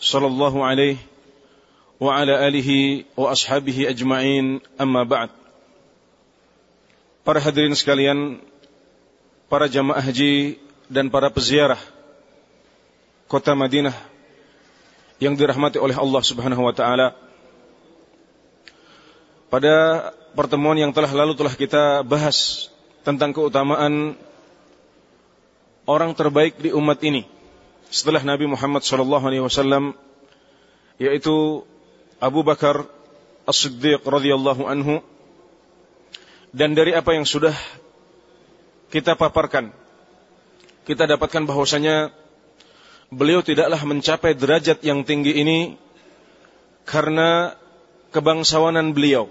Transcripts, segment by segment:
صلى الله عليه وعلى آله وأصحابه أجمعين أما بعد Para hadirin sekalian, para jamaah haji dan para peziarah kota Madinah yang dirahmati oleh Allah Subhanahu wa taala. Pada pertemuan yang telah lalu telah kita bahas tentang keutamaan orang terbaik di umat ini setelah Nabi Muhammad sallallahu alaihi wasallam yaitu Abu Bakar As-Siddiq radhiyallahu anhu dan dari apa yang sudah kita paparkan, kita dapatkan bahwasanya beliau tidaklah mencapai derajat yang tinggi ini karena kebangsawanan beliau.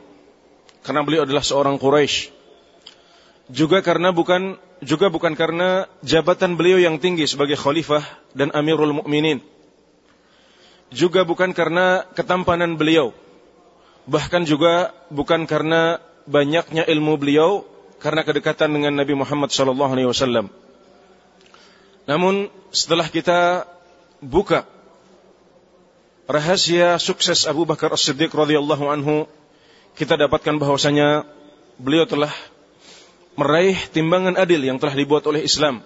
Karena beliau adalah seorang Quraisy. Juga karena bukan juga bukan karena jabatan beliau yang tinggi sebagai khalifah dan Amirul Mukminin. Juga bukan karena ketampanan beliau. Bahkan juga bukan karena banyaknya ilmu beliau karena kedekatan dengan Nabi Muhammad sallallahu alaihi wasallam. Namun setelah kita buka rahasia sukses Abu Bakar As-Siddiq radhiyallahu anhu, kita dapatkan bahwasanya beliau telah meraih timbangan adil yang telah dibuat oleh Islam,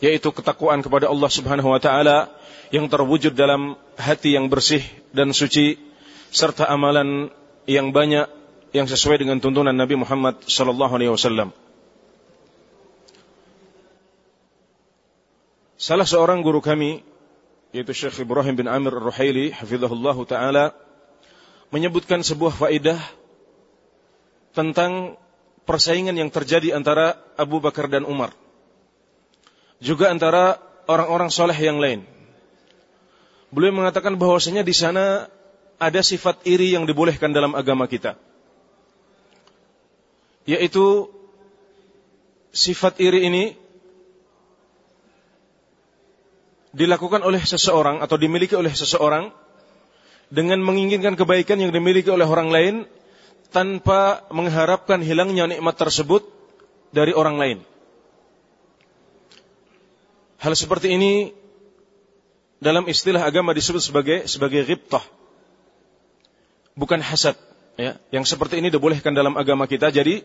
yaitu ketakwaan kepada Allah Subhanahu wa taala yang terwujud dalam hati yang bersih dan suci serta amalan yang banyak yang sesuai dengan tuntunan Nabi Muhammad sallallahu alaihi wasallam. Salah seorang guru kami yaitu Syekh Ibrahim bin Amir Ar-Ruhaili hafizahullah taala menyebutkan sebuah faidah tentang persaingan yang terjadi antara Abu Bakar dan Umar. Juga antara orang-orang soleh yang lain. Beliau mengatakan bahwasanya di sana ada sifat iri yang dibolehkan dalam agama kita yaitu sifat iri ini dilakukan oleh seseorang atau dimiliki oleh seseorang dengan menginginkan kebaikan yang dimiliki oleh orang lain tanpa mengharapkan hilangnya nikmat tersebut dari orang lain. Hal seperti ini dalam istilah agama disebut sebagai sebagai ghibtah. Bukan hasad, ya. Yang seperti ini dibolehkan dalam agama kita. Jadi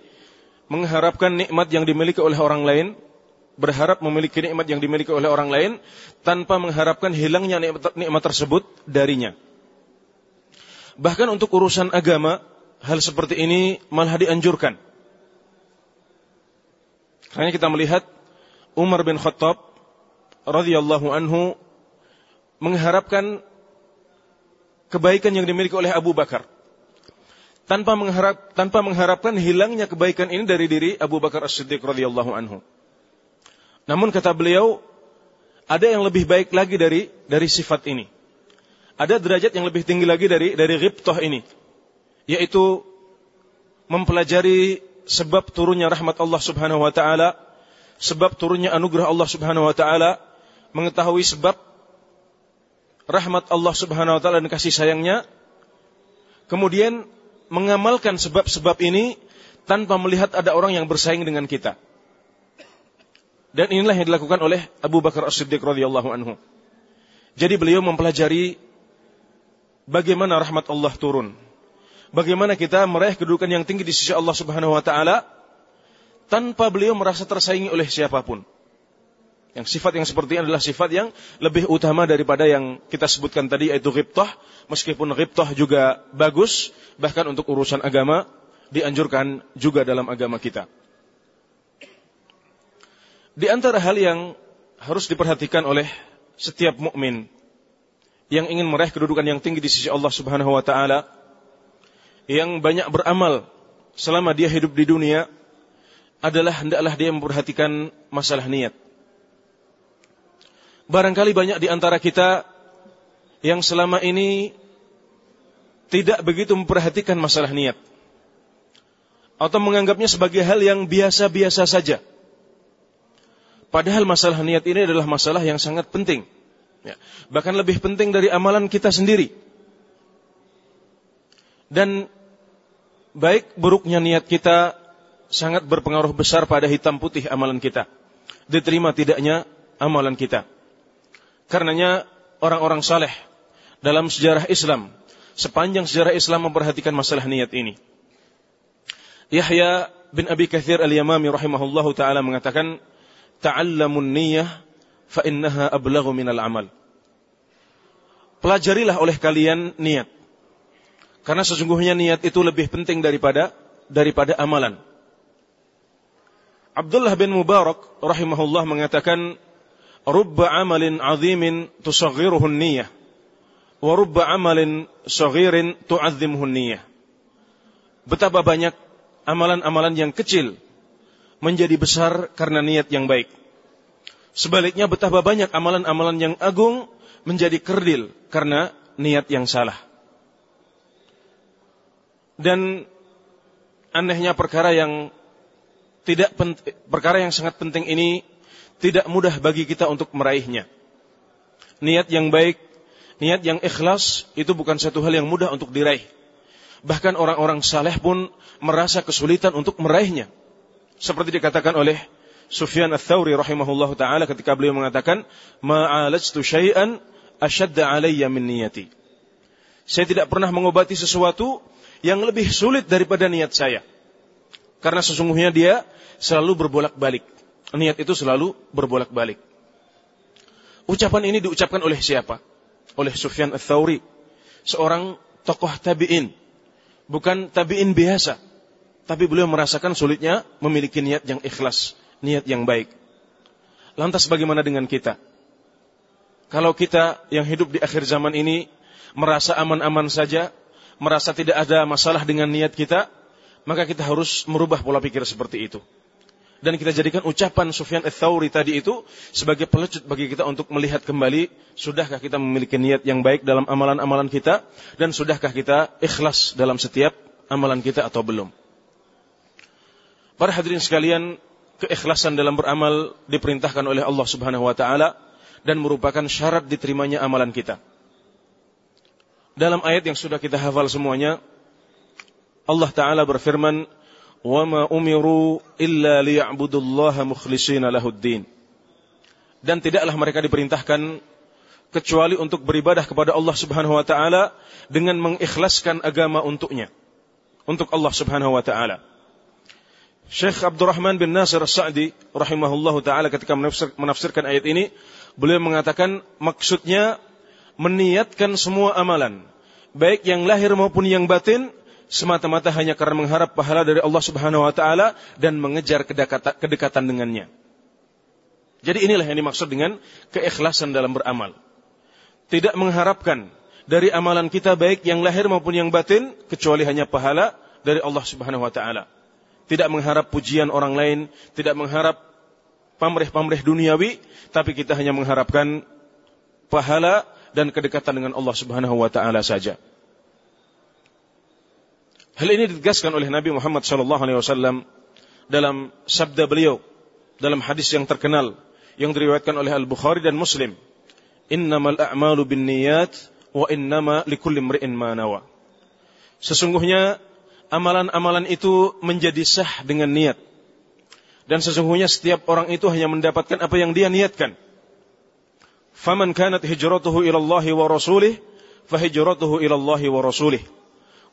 mengharapkan nikmat yang dimiliki oleh orang lain, berharap memiliki nikmat yang dimiliki oleh orang lain tanpa mengharapkan hilangnya nikmat, nikmat tersebut darinya. Bahkan untuk urusan agama, hal seperti ini malah dianjurkan. Karena kita melihat Umar bin Khattab radhiyallahu anhu mengharapkan kebaikan yang dimiliki oleh Abu Bakar tanpa mengharap tanpa mengharapkan hilangnya kebaikan ini dari diri Abu Bakar As-Siddiq radhiyallahu anhu. Namun kata beliau, ada yang lebih baik lagi dari dari sifat ini. Ada derajat yang lebih tinggi lagi dari dari ghibtah ini, yaitu mempelajari sebab turunnya rahmat Allah Subhanahu wa taala, sebab turunnya anugerah Allah Subhanahu wa taala, mengetahui sebab rahmat Allah Subhanahu wa taala dan kasih sayangnya, kemudian mengamalkan sebab-sebab ini tanpa melihat ada orang yang bersaing dengan kita. Dan inilah yang dilakukan oleh Abu Bakar As-Siddiq radhiyallahu anhu. Jadi beliau mempelajari bagaimana rahmat Allah turun. Bagaimana kita meraih kedudukan yang tinggi di sisi Allah Subhanahu wa taala tanpa beliau merasa tersaingi oleh siapa pun. Yang sifat yang seperti ini adalah sifat yang lebih utama daripada yang kita sebutkan tadi yaitu ghibtah. Meskipun ghibtah juga bagus, bahkan untuk urusan agama dianjurkan juga dalam agama kita. Di antara hal yang harus diperhatikan oleh setiap mukmin yang ingin meraih kedudukan yang tinggi di sisi Allah Subhanahu wa taala, yang banyak beramal selama dia hidup di dunia adalah hendaklah dia memperhatikan masalah niat. Barangkali banyak di antara kita yang selama ini tidak begitu memperhatikan masalah niat atau menganggapnya sebagai hal yang biasa-biasa saja. Padahal masalah niat ini adalah masalah yang sangat penting. Ya, bahkan lebih penting dari amalan kita sendiri. Dan baik buruknya niat kita sangat berpengaruh besar pada hitam putih amalan kita. Diterima tidaknya amalan kita. Karenanya orang-orang saleh dalam sejarah Islam, sepanjang sejarah Islam memperhatikan masalah niat ini. Yahya bin Abi Kathir al-Yamami rahimahullahu taala mengatakan, "Ta'allamun niyyah fa ablaghu minal amal." Pelajarilah oleh kalian niat. Karena sesungguhnya niat itu lebih penting daripada daripada amalan. Abdullah bin Mubarak rahimahullah mengatakan, "Rubba amalin azimin tusaghiruhu niyyah wa rubba amalin saghirin tu'azzimuhu niyyah." Betapa banyak amalan-amalan yang kecil menjadi besar karena niat yang baik. Sebaliknya betapa banyak amalan-amalan yang agung menjadi kerdil karena niat yang salah. Dan anehnya perkara yang tidak perkara yang sangat penting ini tidak mudah bagi kita untuk meraihnya. Niat yang baik, niat yang ikhlas itu bukan satu hal yang mudah untuk diraih. Bahkan orang-orang saleh pun merasa kesulitan untuk meraihnya. Seperti dikatakan oleh Sufyan ats-Tsauri rahimahullahu taala ketika beliau mengatakan, "Ma'alajtu syai'an ashadda 'alayya min niyati." Saya tidak pernah mengobati sesuatu yang lebih sulit daripada niat saya. Karena sesungguhnya dia selalu berbolak-balik. Niat itu selalu berbolak-balik. Ucapan ini diucapkan oleh siapa? Oleh Sufyan ats-Tsauri, seorang tokoh tabi'in bukan tabiin biasa, tapi beliau merasakan sulitnya memiliki niat yang ikhlas, niat yang baik. Lantas bagaimana dengan kita? Kalau kita yang hidup di akhir zaman ini merasa aman-aman saja, merasa tidak ada masalah dengan niat kita, maka kita harus merubah pola pikir seperti itu. Dan kita jadikan ucapan Sufyan ats-Tsauri tadi itu sebagai pelecut bagi kita untuk melihat kembali sudahkah kita memiliki niat yang baik dalam amalan-amalan kita dan sudahkah kita ikhlas dalam setiap amalan kita atau belum. Para hadirin sekalian, keikhlasan dalam beramal diperintahkan oleh Allah Subhanahu wa taala dan merupakan syarat diterimanya amalan kita. Dalam ayat yang sudah kita hafal semuanya, Allah taala berfirman, وَمَا أُمِرُوا إِلَّا لِيَعْبُدُوا اللَّهَ مُخْلِصِينَ لَهُ الدِّينَ Dan tidaklah mereka diperintahkan kecuali untuk beribadah kepada Allah Subhanahu wa taala dengan mengikhlaskan agama untuknya. Untuk Allah Subhanahu wa taala. Syekh Abdurrahman bin Nasir As-Sa'di rahimahullahu taala ketika menafsir, menafsirkan ayat ini, beliau mengatakan maksudnya meniatkan semua amalan, baik yang lahir maupun yang batin semata-mata hanya karena mengharap pahala dari Allah Subhanahu wa taala dan mengejar kedekatan, dengannya. Jadi inilah yang dimaksud dengan keikhlasan dalam beramal. Tidak mengharapkan dari amalan kita baik yang lahir maupun yang batin kecuali hanya pahala dari Allah Subhanahu wa taala. Tidak mengharap pujian orang lain, tidak mengharap pamrih-pamrih duniawi, tapi kita hanya mengharapkan pahala dan kedekatan dengan Allah Subhanahu wa taala saja. Hal ini ditegaskan oleh Nabi Muhammad SAW dalam sabda beliau dalam hadis yang terkenal yang diriwayatkan oleh Al Bukhari dan Muslim. Innamal a'malu bin niyat wa innama likulli imri'in ma nawa. Sesungguhnya amalan-amalan itu menjadi sah dengan niat. Dan sesungguhnya setiap orang itu hanya mendapatkan apa yang dia niatkan faman kanat hijratuhu ila Allah wa rasulih fahijratuhu ila Allah wa rasulih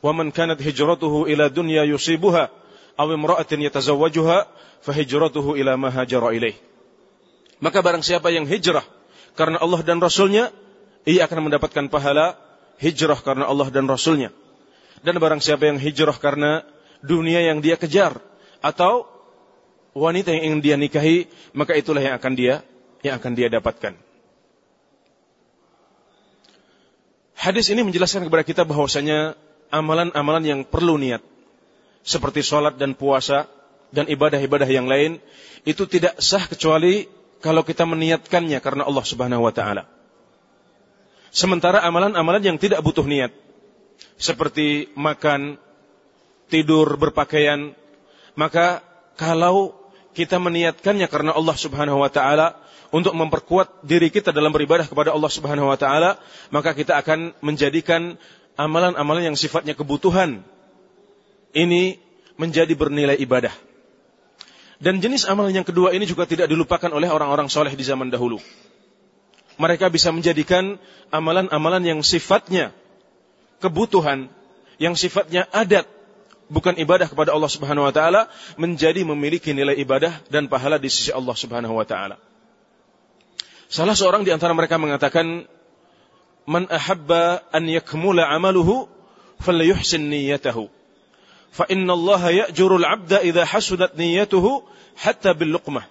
wa man kanat hijratuhu ila dunya yusibuha aw imra'atin yatazawwajuha fahijratuhu ila ma hajara ilaih maka barang siapa yang hijrah karena Allah dan Rasulnya, ia akan mendapatkan pahala hijrah karena Allah dan Rasulnya. Dan barang siapa yang hijrah karena dunia yang dia kejar, atau wanita yang ingin dia nikahi, maka itulah yang akan dia yang akan dia dapatkan. Hadis ini menjelaskan kepada kita bahwasanya amalan-amalan yang perlu niat. Seperti sholat dan puasa dan ibadah-ibadah yang lain. Itu tidak sah kecuali kalau kita meniatkannya karena Allah subhanahu wa ta'ala. Sementara amalan-amalan yang tidak butuh niat. Seperti makan, tidur, berpakaian. Maka kalau kita meniatkannya karena Allah subhanahu wa ta'ala untuk memperkuat diri kita dalam beribadah kepada Allah subhanahu wa ta'ala. Maka kita akan menjadikan amalan-amalan yang sifatnya kebutuhan. Ini menjadi bernilai ibadah. Dan jenis amalan yang kedua ini juga tidak dilupakan oleh orang-orang soleh di zaman dahulu. Mereka bisa menjadikan amalan-amalan yang sifatnya kebutuhan, yang sifatnya adat, bukan ibadah kepada Allah Subhanahu wa taala, menjadi memiliki nilai ibadah dan pahala di sisi Allah Subhanahu wa taala. Salah seorang di antara mereka mengatakan, "Man ahabba an yakmula amaluhu falyuhsin niyyatahu." fa inna Allah ya'jurul 'abda idza hasudat niyyatuhu hatta bil luqmah.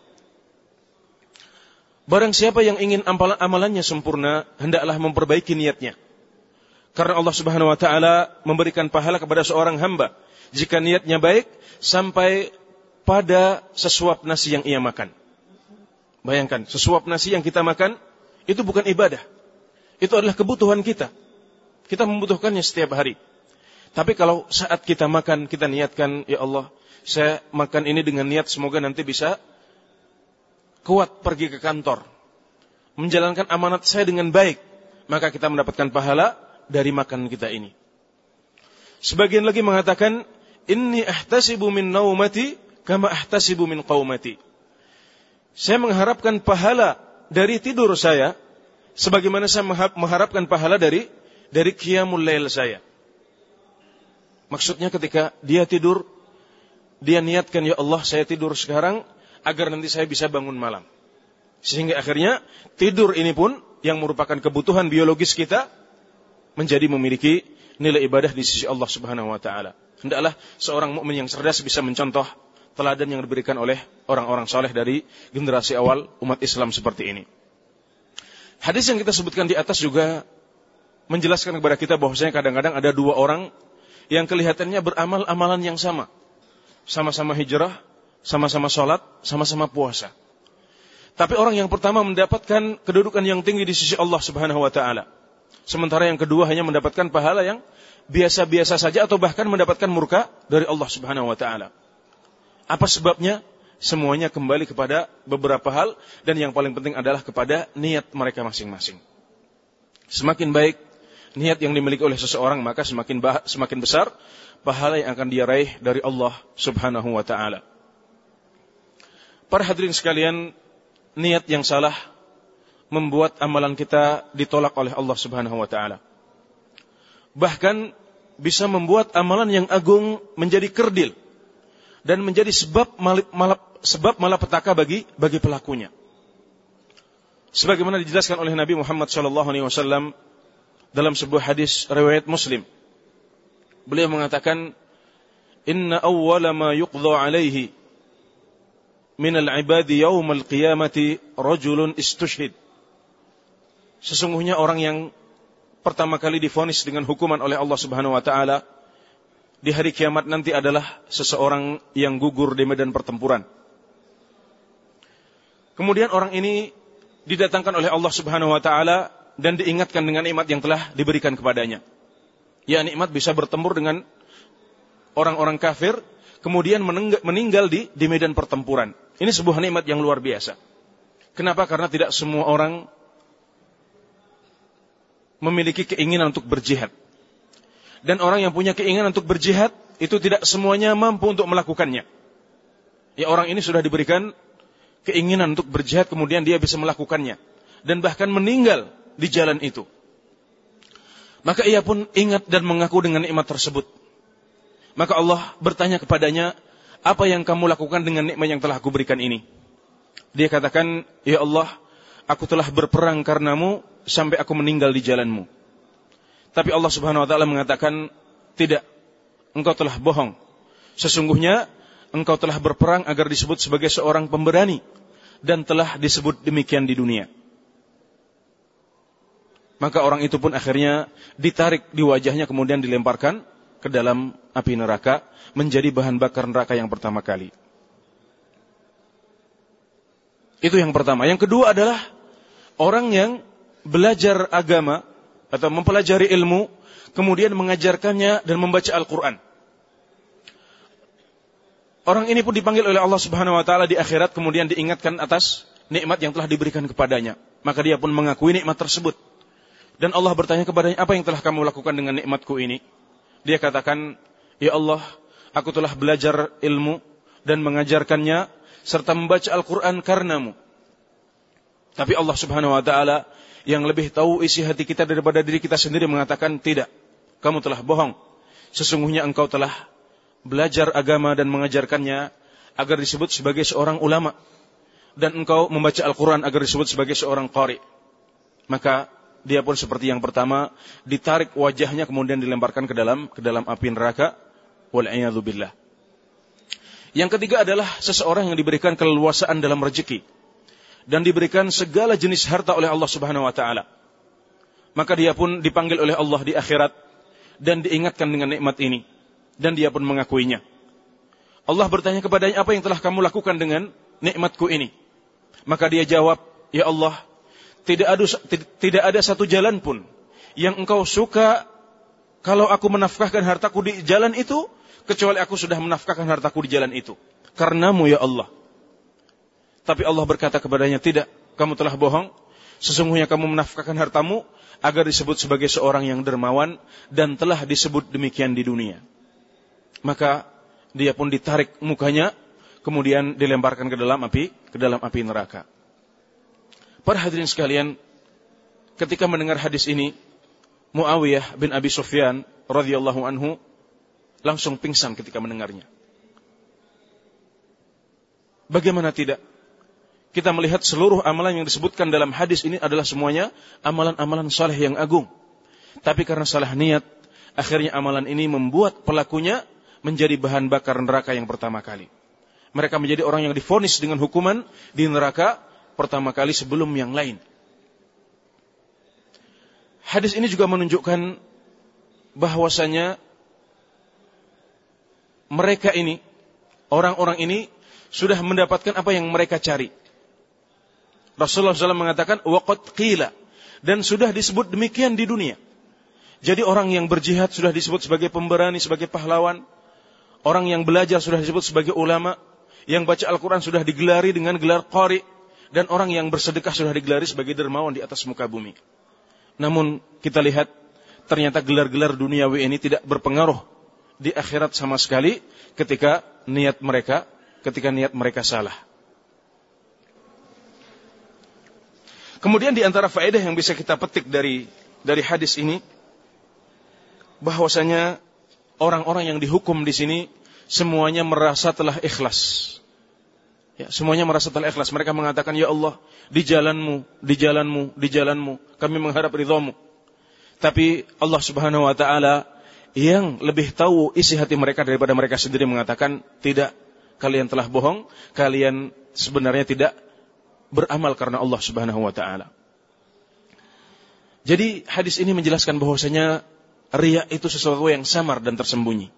Barang siapa yang ingin amalannya sempurna, hendaklah memperbaiki niatnya. Karena Allah Subhanahu wa taala memberikan pahala kepada seorang hamba jika niatnya baik sampai pada sesuap nasi yang ia makan. Bayangkan, sesuap nasi yang kita makan itu bukan ibadah. Itu adalah kebutuhan kita. Kita membutuhkannya setiap hari. Tapi kalau saat kita makan, kita niatkan, ya Allah, saya makan ini dengan niat semoga nanti bisa kuat pergi ke kantor. Menjalankan amanat saya dengan baik. Maka kita mendapatkan pahala dari makan kita ini. Sebagian lagi mengatakan, Inni ahtasibu min naumati kama ahtasibu min qaumati. Saya mengharapkan pahala dari tidur saya sebagaimana saya mengharapkan pahala dari dari qiyamul lail saya. Maksudnya ketika dia tidur, dia niatkan, ya Allah saya tidur sekarang, agar nanti saya bisa bangun malam. Sehingga akhirnya tidur ini pun, yang merupakan kebutuhan biologis kita, menjadi memiliki nilai ibadah di sisi Allah subhanahu wa ta'ala. Hendaklah seorang mukmin yang cerdas bisa mencontoh teladan yang diberikan oleh orang-orang soleh dari generasi awal umat Islam seperti ini. Hadis yang kita sebutkan di atas juga menjelaskan kepada kita bahwasanya kadang-kadang ada dua orang yang kelihatannya beramal amalan yang sama. Sama-sama hijrah, sama-sama sholat, sama-sama puasa. Tapi orang yang pertama mendapatkan kedudukan yang tinggi di sisi Allah subhanahu wa ta'ala. Sementara yang kedua hanya mendapatkan pahala yang biasa-biasa saja atau bahkan mendapatkan murka dari Allah subhanahu wa ta'ala. Apa sebabnya? Semuanya kembali kepada beberapa hal dan yang paling penting adalah kepada niat mereka masing-masing. Semakin baik niat yang dimiliki oleh seseorang maka semakin semakin besar pahala yang akan dia raih dari Allah Subhanahu wa taala. Para hadirin sekalian, niat yang salah membuat amalan kita ditolak oleh Allah Subhanahu wa taala. Bahkan bisa membuat amalan yang agung menjadi kerdil dan menjadi sebab malap, malap, sebab malapetaka bagi bagi pelakunya. Sebagaimana dijelaskan oleh Nabi Muhammad sallallahu alaihi wasallam dalam sebuah hadis riwayat Muslim. Beliau mengatakan, "Inna awwala ma yuqdha alaihi min al-ibadi yawm al-qiyamati rajulun istushhid." Sesungguhnya orang yang pertama kali difonis dengan hukuman oleh Allah Subhanahu wa taala di hari kiamat nanti adalah seseorang yang gugur di medan pertempuran. Kemudian orang ini didatangkan oleh Allah Subhanahu wa taala dan diingatkan dengan nikmat yang telah diberikan kepadanya. Ya nikmat bisa bertempur dengan orang-orang kafir, kemudian meninggal di, di medan pertempuran. Ini sebuah nikmat yang luar biasa. Kenapa? Karena tidak semua orang memiliki keinginan untuk berjihad. Dan orang yang punya keinginan untuk berjihad, itu tidak semuanya mampu untuk melakukannya. Ya orang ini sudah diberikan keinginan untuk berjihad, kemudian dia bisa melakukannya. Dan bahkan meninggal di jalan itu. Maka ia pun ingat dan mengaku dengan nikmat tersebut. Maka Allah bertanya kepadanya, apa yang kamu lakukan dengan nikmat yang telah aku berikan ini? Dia katakan, Ya Allah, aku telah berperang karenamu sampai aku meninggal di jalanmu. Tapi Allah subhanahu wa ta'ala mengatakan, tidak, engkau telah bohong. Sesungguhnya, engkau telah berperang agar disebut sebagai seorang pemberani. Dan telah disebut demikian di dunia. Maka orang itu pun akhirnya ditarik di wajahnya kemudian dilemparkan ke dalam api neraka menjadi bahan bakar neraka yang pertama kali. Itu yang pertama. Yang kedua adalah orang yang belajar agama atau mempelajari ilmu, kemudian mengajarkannya dan membaca Al-Quran. Orang ini pun dipanggil oleh Allah Subhanahu wa taala di akhirat kemudian diingatkan atas nikmat yang telah diberikan kepadanya. Maka dia pun mengakui nikmat tersebut. Dan Allah bertanya kepadanya, "Apa yang telah kamu lakukan dengan nikmatku ini?" Dia katakan, "Ya Allah, aku telah belajar ilmu dan mengajarkannya serta membaca Al-Qur'an karenamu." Tapi Allah Subhanahu wa taala yang lebih tahu isi hati kita daripada diri kita sendiri mengatakan, "Tidak. Kamu telah bohong. Sesungguhnya engkau telah belajar agama dan mengajarkannya agar disebut sebagai seorang ulama dan engkau membaca Al-Quran agar disebut sebagai seorang qari. Maka dia pun seperti yang pertama ditarik wajahnya kemudian dilemparkan ke dalam ke dalam api neraka. Wal'iyadzubillah. Yang ketiga adalah seseorang yang diberikan keleluasaan dalam rezeki dan diberikan segala jenis harta oleh Allah Subhanahu wa taala. Maka dia pun dipanggil oleh Allah di akhirat dan diingatkan dengan nikmat ini dan dia pun mengakuinya. Allah bertanya kepadanya, apa yang telah kamu lakukan dengan nikmatku ini? Maka dia jawab, Ya Allah, tidak ada, tidak ada satu jalan pun yang engkau suka kalau aku menafkahkan hartaku di jalan itu, kecuali aku sudah menafkahkan hartaku di jalan itu. Karenamu ya Allah. Tapi Allah berkata kepadanya, tidak, kamu telah bohong. Sesungguhnya kamu menafkahkan hartamu agar disebut sebagai seorang yang dermawan dan telah disebut demikian di dunia maka dia pun ditarik mukanya kemudian dilemparkan ke dalam api ke dalam api neraka. Para hadirin sekalian, ketika mendengar hadis ini, Muawiyah bin Abi Sufyan radhiyallahu anhu langsung pingsan ketika mendengarnya. Bagaimana tidak? Kita melihat seluruh amalan yang disebutkan dalam hadis ini adalah semuanya amalan-amalan saleh yang agung. Tapi karena salah niat, akhirnya amalan ini membuat pelakunya menjadi bahan bakar neraka yang pertama kali. Mereka menjadi orang yang difonis dengan hukuman di neraka pertama kali sebelum yang lain. Hadis ini juga menunjukkan bahwasanya mereka ini, orang-orang ini sudah mendapatkan apa yang mereka cari. Rasulullah SAW mengatakan, waqad qila. Dan sudah disebut demikian di dunia. Jadi orang yang berjihad sudah disebut sebagai pemberani, sebagai pahlawan. Orang yang belajar sudah disebut sebagai ulama, yang baca Al-Quran sudah digelari dengan gelar qari, dan orang yang bersedekah sudah digelari sebagai dermawan di atas muka bumi. Namun kita lihat ternyata gelar-gelar duniawi ini tidak berpengaruh di akhirat sama sekali ketika niat mereka ketika niat mereka salah. Kemudian di antara faedah yang bisa kita petik dari dari hadis ini bahwasanya orang-orang yang dihukum di sini semuanya merasa telah ikhlas. Ya, semuanya merasa telah ikhlas. Mereka mengatakan, Ya Allah, di jalanmu, di jalanmu, di jalanmu, kami mengharap ridhamu. Tapi Allah subhanahu wa ta'ala yang lebih tahu isi hati mereka daripada mereka sendiri mengatakan, tidak, kalian telah bohong, kalian sebenarnya tidak beramal karena Allah subhanahu wa ta'ala. Jadi hadis ini menjelaskan bahwasanya Ria itu sesuatu yang samar dan tersembunyi.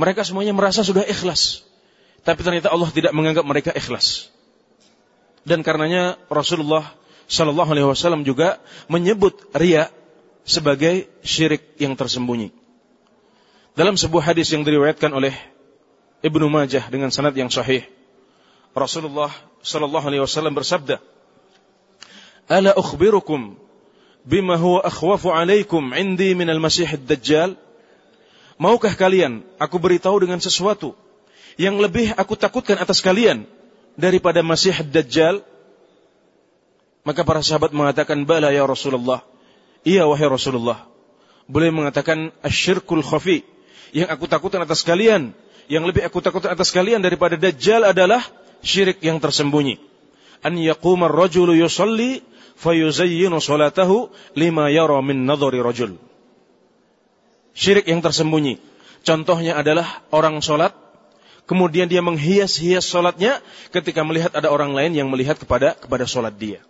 Mereka semuanya merasa sudah ikhlas. Tapi ternyata Allah tidak menganggap mereka ikhlas. Dan karenanya Rasulullah Shallallahu Alaihi Wasallam juga menyebut ria sebagai syirik yang tersembunyi. Dalam sebuah hadis yang diriwayatkan oleh Ibnu Majah dengan sanad yang sahih, Rasulullah Shallallahu Alaihi Wasallam bersabda, "Ala ukhbirukum bima huwa akhwafu alaikum indi minal masih dajjal Maukah kalian aku beritahu dengan sesuatu yang lebih aku takutkan atas kalian daripada Masih Dajjal? Maka para sahabat mengatakan, "Bala ya Rasulullah." Iya wahai Rasulullah. Boleh mengatakan asyirkul khafi. Yang aku takutkan atas kalian, yang lebih aku takutkan atas kalian daripada Dajjal adalah syirik yang tersembunyi. An yaquma ar-rajulu yusalli fayuzayyinu salatahu lima yara min nadhari rajul. Syirik yang tersembunyi. Contohnya adalah orang sholat, kemudian dia menghias-hias sholatnya ketika melihat ada orang lain yang melihat kepada kepada sholat dia.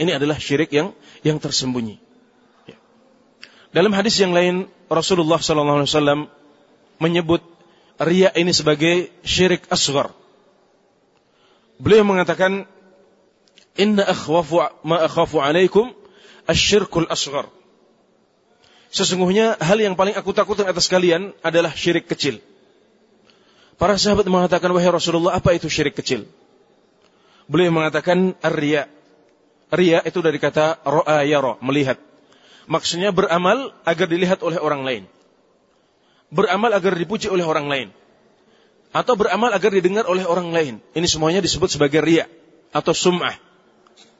Ini adalah syirik yang yang tersembunyi. Ya. Dalam hadis yang lain, Rasulullah SAW menyebut ria ini sebagai syirik asghar. Beliau mengatakan, Inna akhwafu ma akhafu alaikum asyirkul asghar. Sesungguhnya hal yang paling aku takutkan atas kalian adalah syirik kecil. Para sahabat mengatakan, wahai Rasulullah, apa itu syirik kecil? Beliau mengatakan, ar-riya. Riya itu dari kata ro'a yara, melihat. Maksudnya beramal agar dilihat oleh orang lain. Beramal agar dipuji oleh orang lain. Atau beramal agar didengar oleh orang lain. Ini semuanya disebut sebagai riya atau sum'ah.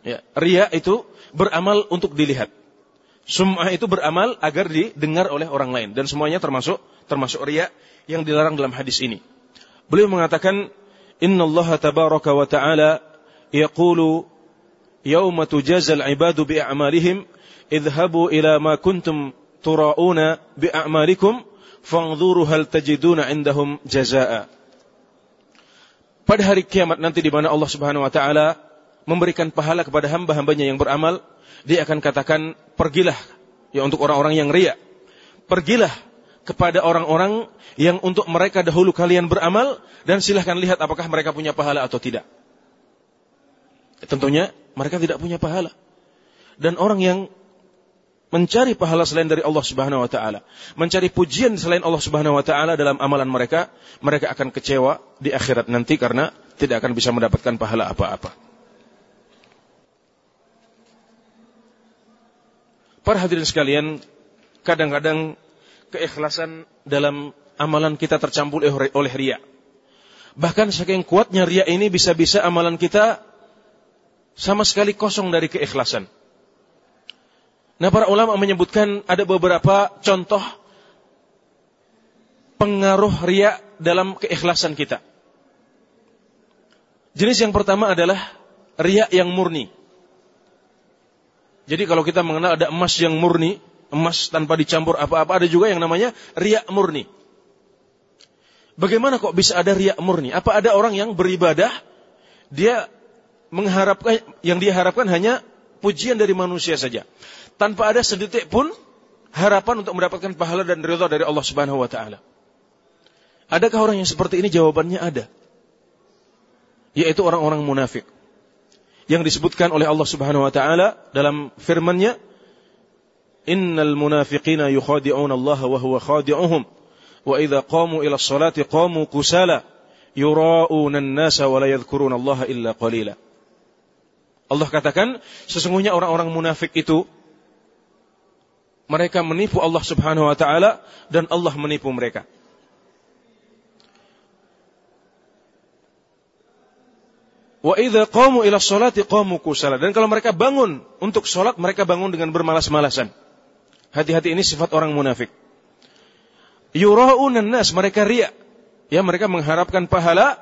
Ya, riya itu beramal untuk dilihat. Sum'ah itu beramal agar didengar oleh orang lain dan semuanya termasuk termasuk riya yang dilarang dalam hadis ini. Beliau mengatakan, "Inna Allah tabaraka wa ta'ala yaqulu yawma tujazal ibadu bi'amalihim idhabu ila ma kuntum tura'una bi'amalikum fanzuru hal tajiduna indahum jazaa." Pada hari kiamat nanti di mana Allah Subhanahu wa taala memberikan pahala kepada hamba-hambanya yang beramal, dia akan katakan, pergilah ya untuk orang-orang yang ria. Pergilah kepada orang-orang yang untuk mereka dahulu kalian beramal dan silahkan lihat apakah mereka punya pahala atau tidak. Tentunya mereka tidak punya pahala. Dan orang yang mencari pahala selain dari Allah Subhanahu wa taala, mencari pujian selain Allah Subhanahu wa taala dalam amalan mereka, mereka akan kecewa di akhirat nanti karena tidak akan bisa mendapatkan pahala apa-apa. Para hadirin sekalian, kadang-kadang keikhlasan dalam amalan kita tercampur oleh ria. Bahkan saking kuatnya ria ini bisa-bisa amalan kita sama sekali kosong dari keikhlasan. Nah para ulama menyebutkan ada beberapa contoh pengaruh ria dalam keikhlasan kita. Jenis yang pertama adalah ria yang murni. Jadi kalau kita mengenal ada emas yang murni, emas tanpa dicampur apa-apa, ada juga yang namanya riak murni. Bagaimana kok bisa ada riak murni? Apa ada orang yang beribadah, dia mengharapkan, yang dia harapkan hanya pujian dari manusia saja. Tanpa ada sedetik pun harapan untuk mendapatkan pahala dan ridha dari Allah Subhanahu wa taala. Adakah orang yang seperti ini? Jawabannya ada. Yaitu orang-orang munafik yang disebutkan oleh Allah Subhanahu wa taala dalam firman-Nya Innal munafiqina yukhadi'una Allah wa huwa khadi'uhum wa idza qamu ila sholati qamu kusala yura'una an-nasa wa la yadhkuruna Allah illa qalila Allah katakan sesungguhnya orang-orang munafik itu mereka menipu Allah Subhanahu wa taala dan Allah menipu mereka Wa idza qamu ila sholati qamu kusala. Dan kalau mereka bangun untuk sholat, mereka bangun dengan bermalas-malasan. Hati-hati ini sifat orang munafik. Yura'unan nas, mereka ria. Ya, mereka mengharapkan pahala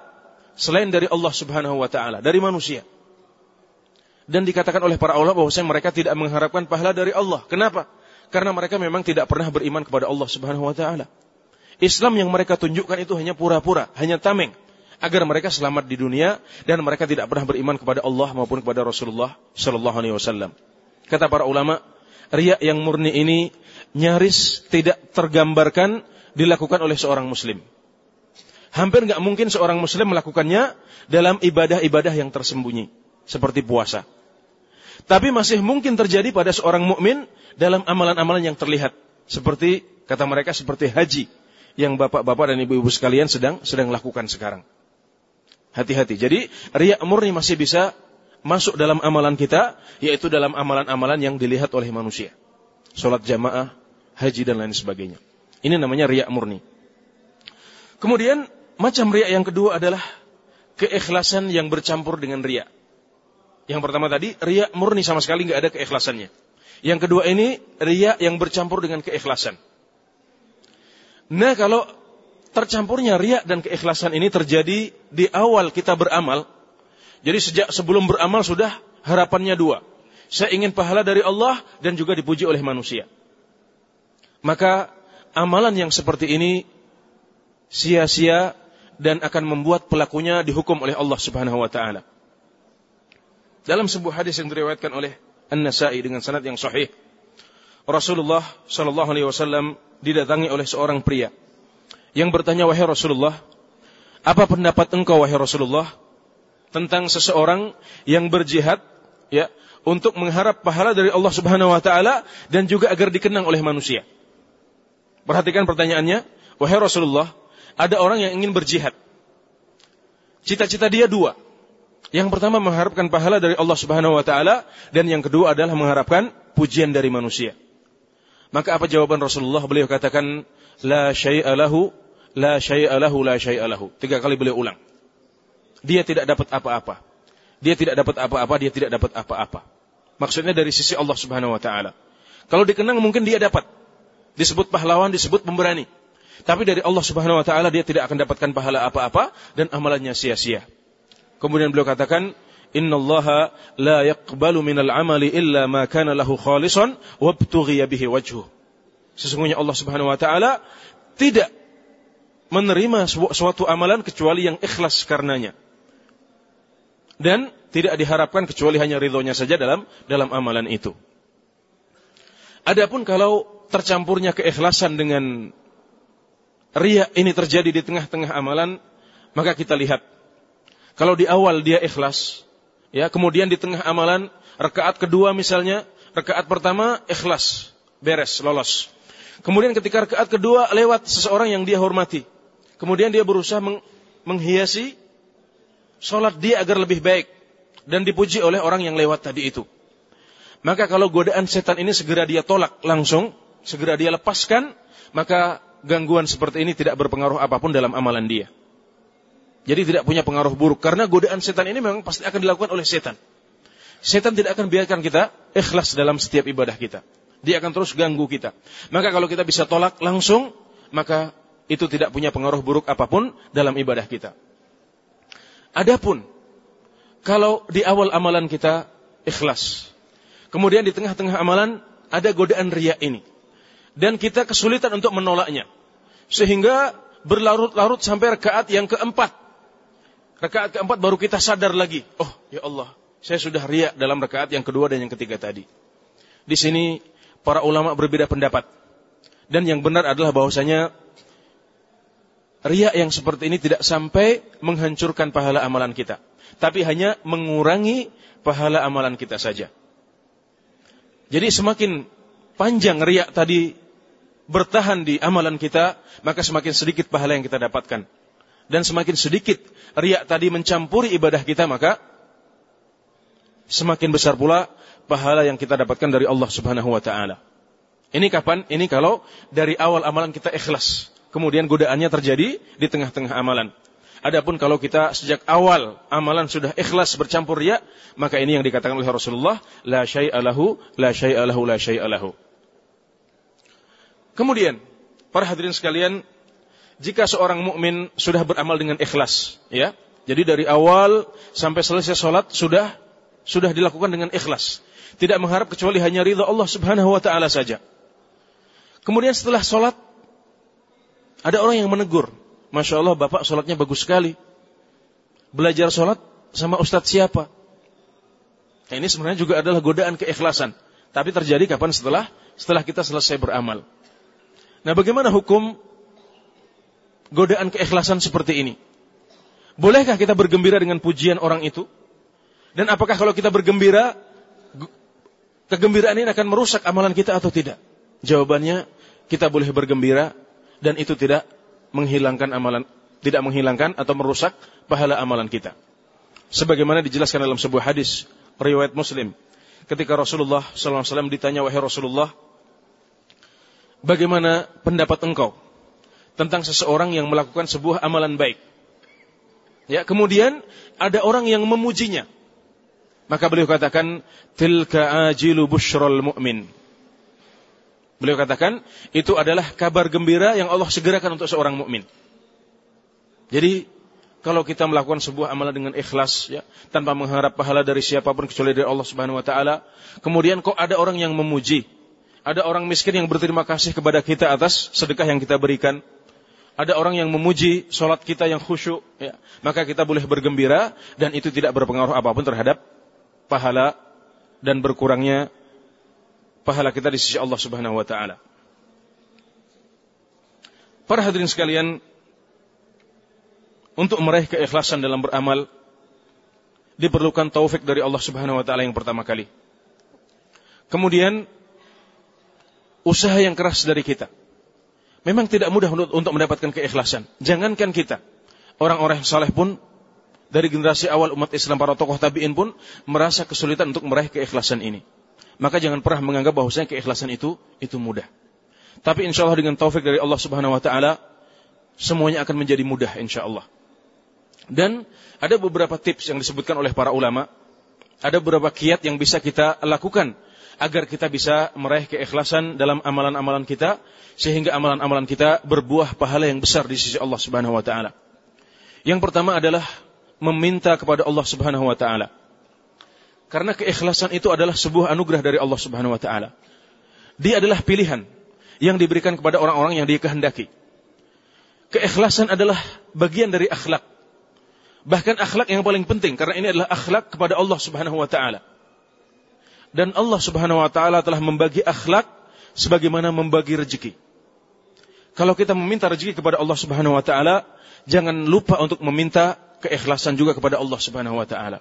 selain dari Allah Subhanahu wa taala, dari manusia. Dan dikatakan oleh para ulama bahwasanya mereka tidak mengharapkan pahala dari Allah. Kenapa? Karena mereka memang tidak pernah beriman kepada Allah Subhanahu wa taala. Islam yang mereka tunjukkan itu hanya pura-pura, hanya tameng agar mereka selamat di dunia dan mereka tidak pernah beriman kepada Allah maupun kepada Rasulullah Shallallahu Alaihi Wasallam. Kata para ulama, riak yang murni ini nyaris tidak tergambarkan dilakukan oleh seorang Muslim. Hampir nggak mungkin seorang Muslim melakukannya dalam ibadah-ibadah yang tersembunyi seperti puasa. Tapi masih mungkin terjadi pada seorang mukmin dalam amalan-amalan yang terlihat seperti kata mereka seperti haji yang bapak-bapak dan ibu-ibu sekalian sedang sedang lakukan sekarang. Hati-hati. Jadi riak murni masih bisa masuk dalam amalan kita, yaitu dalam amalan-amalan yang dilihat oleh manusia. Sholat jamaah, haji dan lain sebagainya. Ini namanya riak murni. Kemudian macam riak yang kedua adalah keikhlasan yang bercampur dengan riak. Yang pertama tadi riak murni sama sekali nggak ada keikhlasannya. Yang kedua ini riak yang bercampur dengan keikhlasan. Nah kalau tercampurnya riak dan keikhlasan ini terjadi di awal kita beramal. Jadi sejak sebelum beramal sudah harapannya dua. Saya ingin pahala dari Allah dan juga dipuji oleh manusia. Maka amalan yang seperti ini sia-sia dan akan membuat pelakunya dihukum oleh Allah Subhanahu wa taala. Dalam sebuah hadis yang diriwayatkan oleh An-Nasa'i dengan sanad yang sahih, Rasulullah sallallahu alaihi wasallam didatangi oleh seorang pria yang bertanya wahai Rasulullah, apa pendapat engkau wahai Rasulullah tentang seseorang yang berjihad ya untuk mengharap pahala dari Allah Subhanahu wa taala dan juga agar dikenang oleh manusia. Perhatikan pertanyaannya, wahai Rasulullah, ada orang yang ingin berjihad. Cita-cita dia dua. Yang pertama mengharapkan pahala dari Allah Subhanahu wa taala dan yang kedua adalah mengharapkan pujian dari manusia. Maka apa jawaban Rasulullah? Beliau katakan la syai'a lahu, la syai'a lahu, la syai'a lahu. Tiga kali beliau ulang. Dia tidak dapat apa-apa. Dia tidak dapat apa-apa, dia tidak dapat apa-apa. Maksudnya dari sisi Allah Subhanahu wa taala. Kalau dikenang mungkin dia dapat. Disebut pahlawan, disebut pemberani. Tapi dari Allah Subhanahu wa taala dia tidak akan dapatkan pahala apa-apa dan amalannya sia-sia. Kemudian beliau katakan, "Innallaha la yaqbalu minal amali illa ma kana lahu khalisan wabtughiya bihi wajhuh." Sesungguhnya Allah Subhanahu wa taala tidak menerima suatu amalan kecuali yang ikhlas karenanya. Dan tidak diharapkan kecuali hanya ridhonya saja dalam dalam amalan itu. Adapun kalau tercampurnya keikhlasan dengan ria ini terjadi di tengah-tengah amalan, maka kita lihat kalau di awal dia ikhlas, ya, kemudian di tengah amalan, rekaat kedua misalnya, rekaat pertama ikhlas, beres, lolos. Kemudian ketika rekaat kedua lewat seseorang yang dia hormati. Kemudian dia berusaha meng menghiasi sholat dia agar lebih baik. Dan dipuji oleh orang yang lewat tadi itu. Maka kalau godaan setan ini segera dia tolak langsung, segera dia lepaskan, maka gangguan seperti ini tidak berpengaruh apa pun dalam amalan dia. Jadi tidak punya pengaruh buruk. Karena godaan setan ini memang pasti akan dilakukan oleh setan. Setan tidak akan biarkan kita ikhlas dalam setiap ibadah kita. Dia akan terus ganggu kita. Maka kalau kita bisa tolak langsung, maka itu tidak punya pengaruh buruk apa pun dalam ibadah kita. Adapun kalau di awal amalan kita ikhlas, kemudian di tengah-tengah amalan ada godaan ria ini, dan kita kesulitan untuk menolaknya, sehingga berlarut-larut sampai rekaat yang keempat, Rakaat keempat baru kita sadar lagi. Oh, ya Allah, saya sudah riak dalam rakaat yang kedua dan yang ketiga tadi. Di sini para ulama berbeda pendapat. Dan yang benar adalah bahwasanya riak yang seperti ini tidak sampai menghancurkan pahala amalan kita. Tapi hanya mengurangi pahala amalan kita saja. Jadi semakin panjang riak tadi bertahan di amalan kita, maka semakin sedikit pahala yang kita dapatkan dan semakin sedikit riak tadi mencampuri ibadah kita maka semakin besar pula pahala yang kita dapatkan dari Allah Subhanahu wa taala. Ini kapan? Ini kalau dari awal amalan kita ikhlas, kemudian godaannya terjadi di tengah-tengah amalan. Adapun kalau kita sejak awal amalan sudah ikhlas bercampur riak, maka ini yang dikatakan oleh Rasulullah, la syai'a lahu, la syai'a lahu, la syai'a lahu. Kemudian, para hadirin sekalian, jika seorang mukmin sudah beramal dengan ikhlas, ya. Jadi dari awal sampai selesai sholat sudah sudah dilakukan dengan ikhlas. Tidak mengharap kecuali hanya ridha Allah Subhanahu wa taala saja. Kemudian setelah sholat ada orang yang menegur, Masya Allah Bapak sholatnya bagus sekali. Belajar sholat sama Ustadz siapa? Nah, ini sebenarnya juga adalah godaan keikhlasan. Tapi terjadi kapan setelah setelah kita selesai beramal. Nah bagaimana hukum godaan keikhlasan seperti ini? Bolehkah kita bergembira dengan pujian orang itu? Dan apakah kalau kita bergembira, kegembiraan ini akan merusak amalan kita atau tidak? Jawabannya, kita boleh bergembira dan itu tidak menghilangkan amalan, tidak menghilangkan atau merusak pahala amalan kita. Sebagaimana dijelaskan dalam sebuah hadis riwayat Muslim, ketika Rasulullah SAW ditanya wahai Rasulullah, bagaimana pendapat engkau tentang seseorang yang melakukan sebuah amalan baik. Ya, kemudian ada orang yang memujinya. Maka beliau katakan, tilka ajilu busyral mu'min. Beliau katakan, itu adalah kabar gembira yang Allah segerakan untuk seorang mukmin. Jadi, kalau kita melakukan sebuah amalan dengan ikhlas, ya, tanpa mengharap pahala dari siapa pun kecuali dari Allah Subhanahu Wa Taala, kemudian kok ada orang yang memuji, ada orang miskin yang berterima kasih kepada kita atas sedekah yang kita berikan, ada orang yang memuji sholat kita yang khusyuk, ya, maka kita boleh bergembira dan itu tidak berpengaruh apa pun terhadap pahala dan berkurangnya pahala kita di sisi Allah Subhanahu wa taala. Para hadirin sekalian, untuk meraih keikhlasan dalam beramal diperlukan taufik dari Allah Subhanahu wa taala yang pertama kali. Kemudian usaha yang keras dari kita. Memang tidak mudah untuk mendapatkan keikhlasan. Jangankan kita, orang-orang saleh pun dari generasi awal umat Islam para tokoh tabi'in pun merasa kesulitan untuk meraih keikhlasan ini. Maka jangan pernah menganggap bahwasanya keikhlasan itu itu mudah. Tapi insya Allah dengan taufik dari Allah Subhanahu Wa Taala semuanya akan menjadi mudah insya Allah. Dan ada beberapa tips yang disebutkan oleh para ulama. Ada beberapa kiat yang bisa kita lakukan agar kita bisa meraih keikhlasan dalam amalan-amalan kita sehingga amalan-amalan kita berbuah pahala yang besar di sisi Allah Subhanahu wa taala. Yang pertama adalah meminta kepada Allah Subhanahu wa taala. Karena keikhlasan itu adalah sebuah anugerah dari Allah Subhanahu wa taala. Dia adalah pilihan yang diberikan kepada orang-orang yang dia kehendaki. Keikhlasan adalah bagian dari akhlak. Bahkan akhlak yang paling penting karena ini adalah akhlak kepada Allah Subhanahu wa taala. Dan Allah Subhanahu wa taala telah membagi akhlak sebagaimana membagi rezeki. Kalau kita meminta rezeki kepada Allah Subhanahu wa taala, jangan lupa untuk meminta keikhlasan juga kepada Allah Subhanahu wa taala.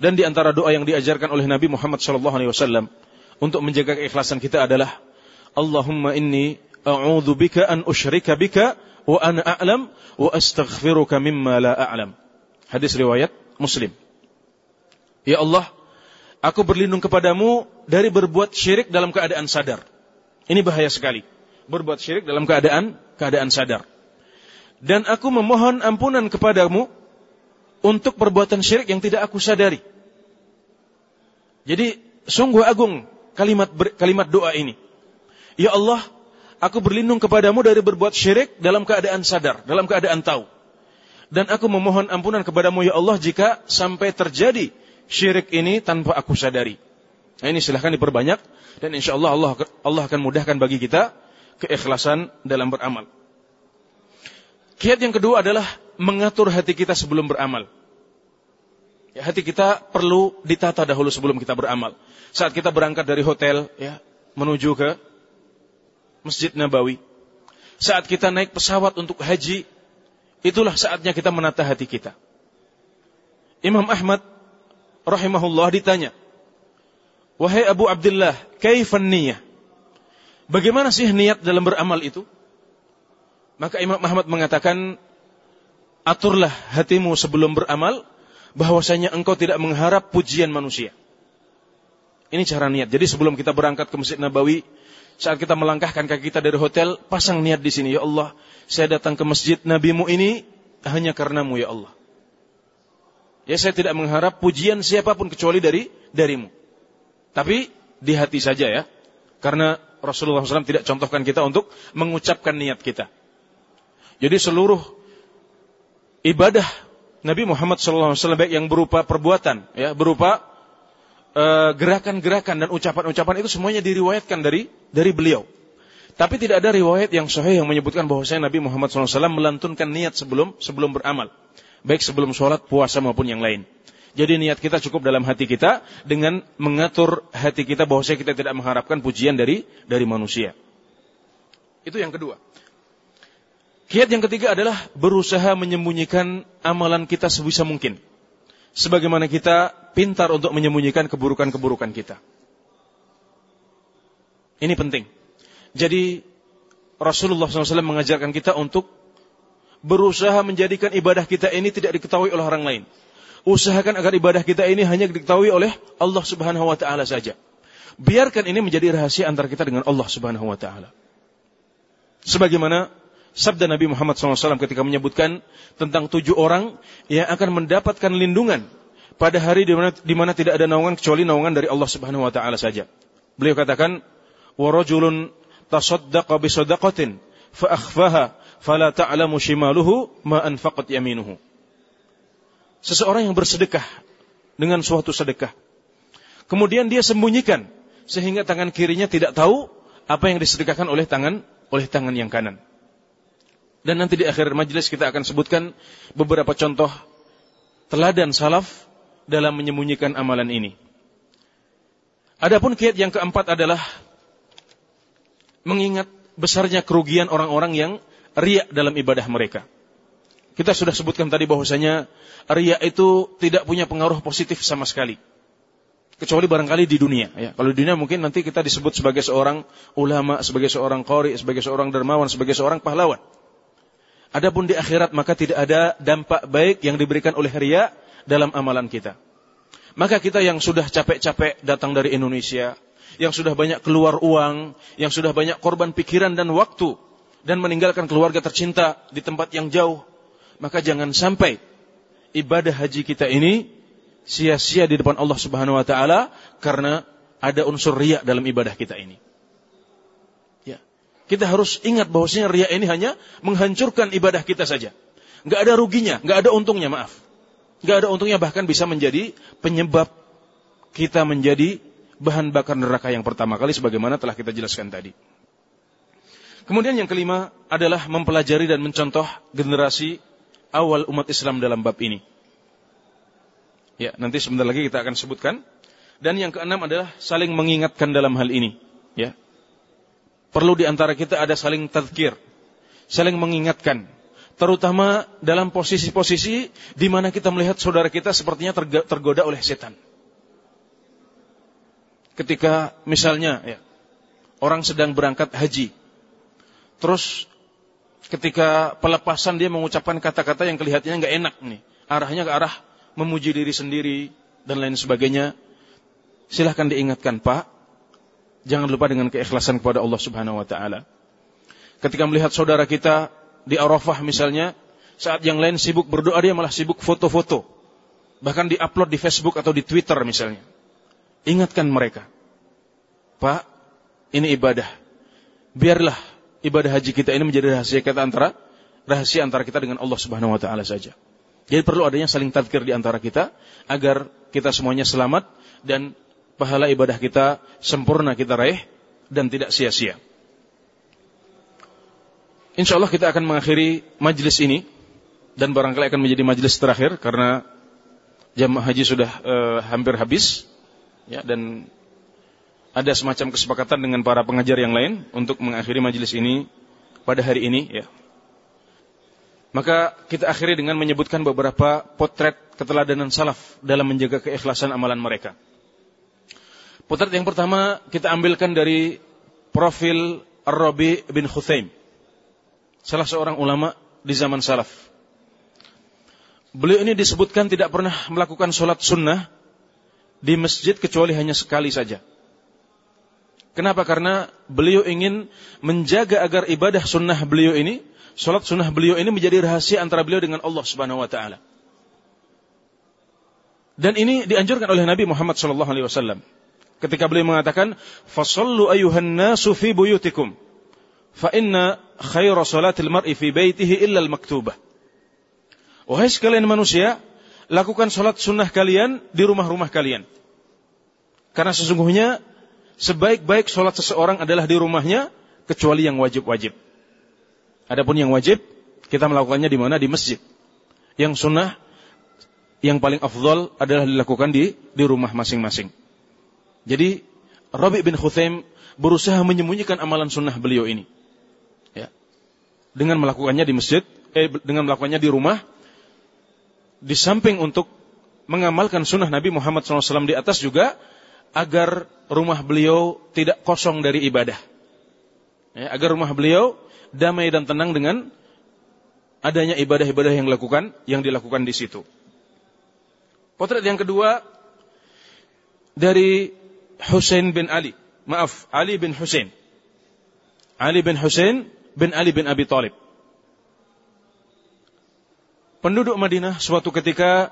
Dan di antara doa yang diajarkan oleh Nabi Muhammad sallallahu alaihi wasallam untuk menjaga keikhlasan kita adalah Allahumma inni a'udzu bika an usyrika bika wa ana a'lam wa astaghfiruka mimma la a'lam. Hadis riwayat Muslim. Ya Allah, aku berlindung kepadamu dari berbuat syirik dalam keadaan sadar. Ini bahaya sekali. Berbuat syirik dalam keadaan keadaan sadar. Dan aku memohon ampunan kepadamu untuk perbuatan syirik yang tidak aku sadari. Jadi sungguh agung kalimat kalimat doa ini. Ya Allah, aku berlindung kepadamu dari berbuat syirik dalam keadaan sadar, dalam keadaan tahu. Dan aku memohon ampunan kepadamu ya Allah jika sampai terjadi syirik ini tanpa aku sadari. Nah ini silahkan diperbanyak dan insya Allah Allah, Allah akan mudahkan bagi kita keikhlasan dalam beramal. Kiat yang kedua adalah mengatur hati kita sebelum beramal. Ya, hati kita perlu ditata dahulu sebelum kita beramal. Saat kita berangkat dari hotel, ya, menuju ke Masjid Nabawi. Saat kita naik pesawat untuk haji, itulah saatnya kita menata hati kita. Imam Ahmad rahimahullah ditanya, Wahai Abu Abdullah, kaifan niyah? Bagaimana sih niat dalam beramal itu? Maka Imam Ahmad mengatakan, aturlah hatimu sebelum beramal, bahwasanya engkau tidak mengharap pujian manusia. Ini cara niat. Jadi sebelum kita berangkat ke Masjid Nabawi, saat kita melangkahkan kaki kita dari hotel, pasang niat di sini. Ya Allah, saya datang ke Masjid Nabimu ini hanya karenamu ya Allah. Ya saya tidak mengharap pujian siapa pun kecuali dari darimu. Tapi di hati saja ya. Karena Rasulullah SAW tidak contohkan kita untuk mengucapkan niat kita. Jadi seluruh ibadah Nabi Muhammad SAW baik yang berupa perbuatan, ya, berupa eh, gerakan-gerakan dan ucapan-ucapan itu semuanya diriwayatkan dari dari beliau. Tapi tidak ada riwayat yang sahih yang menyebutkan bahwa saya Nabi Muhammad SAW melantunkan niat sebelum sebelum beramal, baik sebelum sholat, puasa maupun yang lain. Jadi niat kita cukup dalam hati kita dengan mengatur hati kita bahwa kita tidak mengharapkan pujian dari dari manusia. Itu yang kedua. Kiat yang ketiga adalah berusaha menyembunyikan amalan kita sebisa mungkin. Sebagaimana kita pintar untuk menyembunyikan keburukan-keburukan kita. Ini penting. Jadi Rasulullah SAW mengajarkan kita untuk berusaha menjadikan ibadah kita ini tidak diketahui oleh orang lain. Usahakan agar ibadah kita ini hanya diketahui oleh Allah Subhanahu wa taala saja. Biarkan ini menjadi rahasia antara kita dengan Allah Subhanahu wa taala. Sebagaimana sabda Nabi Muhammad SAW ketika menyebutkan tentang tujuh orang yang akan mendapatkan lindungan pada hari di mana, di mana tidak ada naungan kecuali naungan dari Allah Subhanahu Wa Taala saja. Beliau katakan, warajulun tasaddaqa bisadaqatin fa akhfaha fala ta'lamu shimaluhu ma anfaqat yaminuhu. Seseorang yang bersedekah dengan suatu sedekah. Kemudian dia sembunyikan sehingga tangan kirinya tidak tahu apa yang disedekahkan oleh tangan oleh tangan yang kanan. Dan nanti di akhir majelis kita akan sebutkan beberapa contoh teladan salaf dalam menyembunyikan amalan ini. Adapun kiat yang keempat adalah mengingat besarnya kerugian orang-orang yang riak dalam ibadah mereka. Kita sudah sebutkan tadi bahwasanya riak itu tidak punya pengaruh positif sama sekali. Kecuali barangkali di dunia. Ya. Kalau di dunia mungkin nanti kita disebut sebagai seorang ulama, sebagai seorang qori, sebagai seorang dermawan, sebagai seorang pahlawan. Adapun di akhirat maka tidak ada dampak baik yang diberikan oleh ria dalam amalan kita. Maka kita yang sudah capek-capek datang dari Indonesia, yang sudah banyak keluar uang, yang sudah banyak korban pikiran dan waktu, dan meninggalkan keluarga tercinta di tempat yang jauh, maka jangan sampai ibadah haji kita ini sia-sia di depan Allah Subhanahu wa taala karena ada unsur riya dalam ibadah kita ini. Ya. Kita harus ingat bahwasanya riya ini hanya menghancurkan ibadah kita saja. Enggak ada ruginya, enggak ada untungnya, maaf. Enggak ada untungnya bahkan bisa menjadi penyebab kita menjadi bahan bakar neraka yang pertama kali sebagaimana telah kita jelaskan tadi. Kemudian yang kelima adalah mempelajari dan mencontoh generasi awal umat Islam dalam bab ini. Ya, nanti sebentar lagi kita akan sebutkan. Dan yang keenam adalah saling mengingatkan dalam hal ini. Ya. Perlu di antara kita ada saling tazkir, saling mengingatkan, terutama dalam posisi-posisi di mana kita melihat saudara kita sepertinya tergoda oleh setan. Ketika misalnya ya, orang sedang berangkat haji, terus ketika pelepasan dia mengucapkan kata-kata yang kelihatannya nggak enak nih, arahnya ke arah memuji diri sendiri, dan lain sebagainya. Silahkan diingatkan, Pak. Jangan lupa dengan keikhlasan kepada Allah Subhanahu wa taala. Ketika melihat saudara kita di Arafah misalnya, saat yang lain sibuk berdoa dia malah sibuk foto-foto. Bahkan diupload di Facebook atau di Twitter misalnya. Ingatkan mereka. Pak, ini ibadah. Biarlah ibadah haji kita ini menjadi rahasia kita antara rahasia antara kita dengan Allah Subhanahu wa taala saja. Jadi perlu adanya saling tadkir di antara kita agar kita semuanya selamat dan pahala ibadah kita sempurna kita raih dan tidak sia-sia. Insya Allah kita akan mengakhiri majlis ini dan barangkali akan menjadi majlis terakhir karena jamaah haji sudah uh, hampir habis ya dan ada semacam kesepakatan dengan para pengajar yang lain untuk mengakhiri majlis ini pada hari ini ya maka kita akhiri dengan menyebutkan beberapa potret keteladanan salaf dalam menjaga keikhlasan amalan mereka. Potret yang pertama kita ambilkan dari profil Ar-Rabi bin Khuthaim. Salah seorang ulama di zaman salaf. Beliau ini disebutkan tidak pernah melakukan sholat sunnah di masjid kecuali hanya sekali saja. Kenapa? Karena beliau ingin menjaga agar ibadah sunnah beliau ini Salat sunnah beliau ini menjadi rahasia antara beliau dengan Allah Subhanahu wa taala. Dan ini dianjurkan oleh Nabi Muhammad sallallahu alaihi wasallam. Ketika beliau mengatakan, "Fasallu ayuhan nasu fi buyutikum, fa inna khaira salatil mar'i fi baitihi illa al-maktubah." Wahai sekalian manusia, lakukan salat sunnah kalian di rumah-rumah kalian. Karena sesungguhnya sebaik-baik salat seseorang adalah di rumahnya kecuali yang wajib-wajib. Adapun yang wajib kita melakukannya di mana? Di masjid. Yang sunnah yang paling afdol adalah dilakukan di di rumah masing-masing. Jadi Rabi bin Khuthaim berusaha menyembunyikan amalan sunnah beliau ini. Ya. Dengan melakukannya di masjid, eh, dengan melakukannya di rumah, di samping untuk mengamalkan sunnah Nabi Muhammad SAW di atas juga, agar rumah beliau tidak kosong dari ibadah. Ya, agar rumah beliau damai dan tenang dengan adanya ibadah-ibadah yang dilakukan yang dilakukan di situ. Potret yang kedua dari Husain bin Ali. Maaf, Ali bin Husain. Ali bin Husain bin Ali bin Abi Thalib. Penduduk Madinah suatu ketika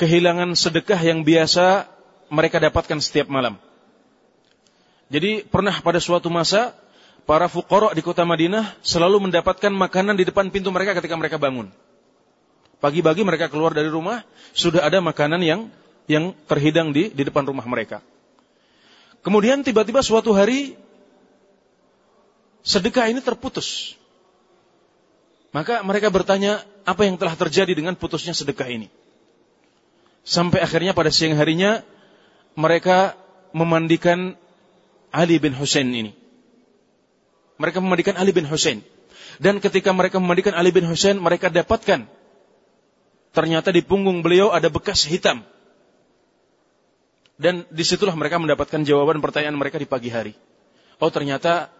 kehilangan sedekah yang biasa mereka dapatkan setiap malam. Jadi pernah pada suatu masa para fukorok di kota Madinah selalu mendapatkan makanan di depan pintu mereka ketika mereka bangun. Pagi-pagi mereka keluar dari rumah, sudah ada makanan yang yang terhidang di di depan rumah mereka. Kemudian tiba-tiba suatu hari sedekah ini terputus. Maka mereka bertanya, apa yang telah terjadi dengan putusnya sedekah ini? Sampai akhirnya pada siang harinya mereka memandikan Ali bin Husain ini. Mereka memandikan Ali bin Hussein. Dan ketika mereka memandikan Ali bin Hussein, mereka dapatkan ternyata di punggung beliau ada bekas hitam. Dan di situlah mereka mendapatkan jawaban pertanyaan mereka di pagi hari. Oh ternyata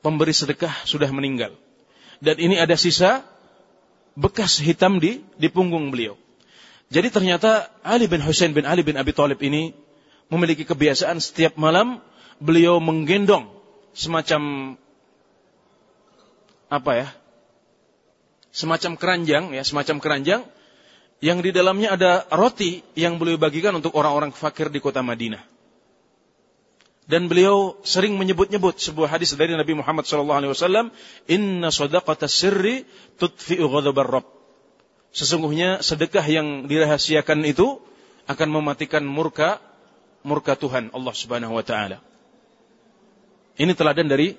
pemberi sedekah sudah meninggal. Dan ini ada sisa bekas hitam di di punggung beliau. Jadi ternyata Ali bin Hussein bin Ali bin Abi Thalib ini memiliki kebiasaan setiap malam beliau menggendong semacam apa ya? Semacam keranjang ya, semacam keranjang yang di dalamnya ada roti yang beliau bagikan untuk orang-orang fakir di kota Madinah. Dan beliau sering menyebut-nyebut sebuah hadis dari Nabi Muhammad SAW, Inna sadaqata sirri tutfi'u ghadabar Rabb. Sesungguhnya sedekah yang dirahasiakan itu akan mematikan murka murka Tuhan Allah Subhanahu wa taala. Ini teladan dari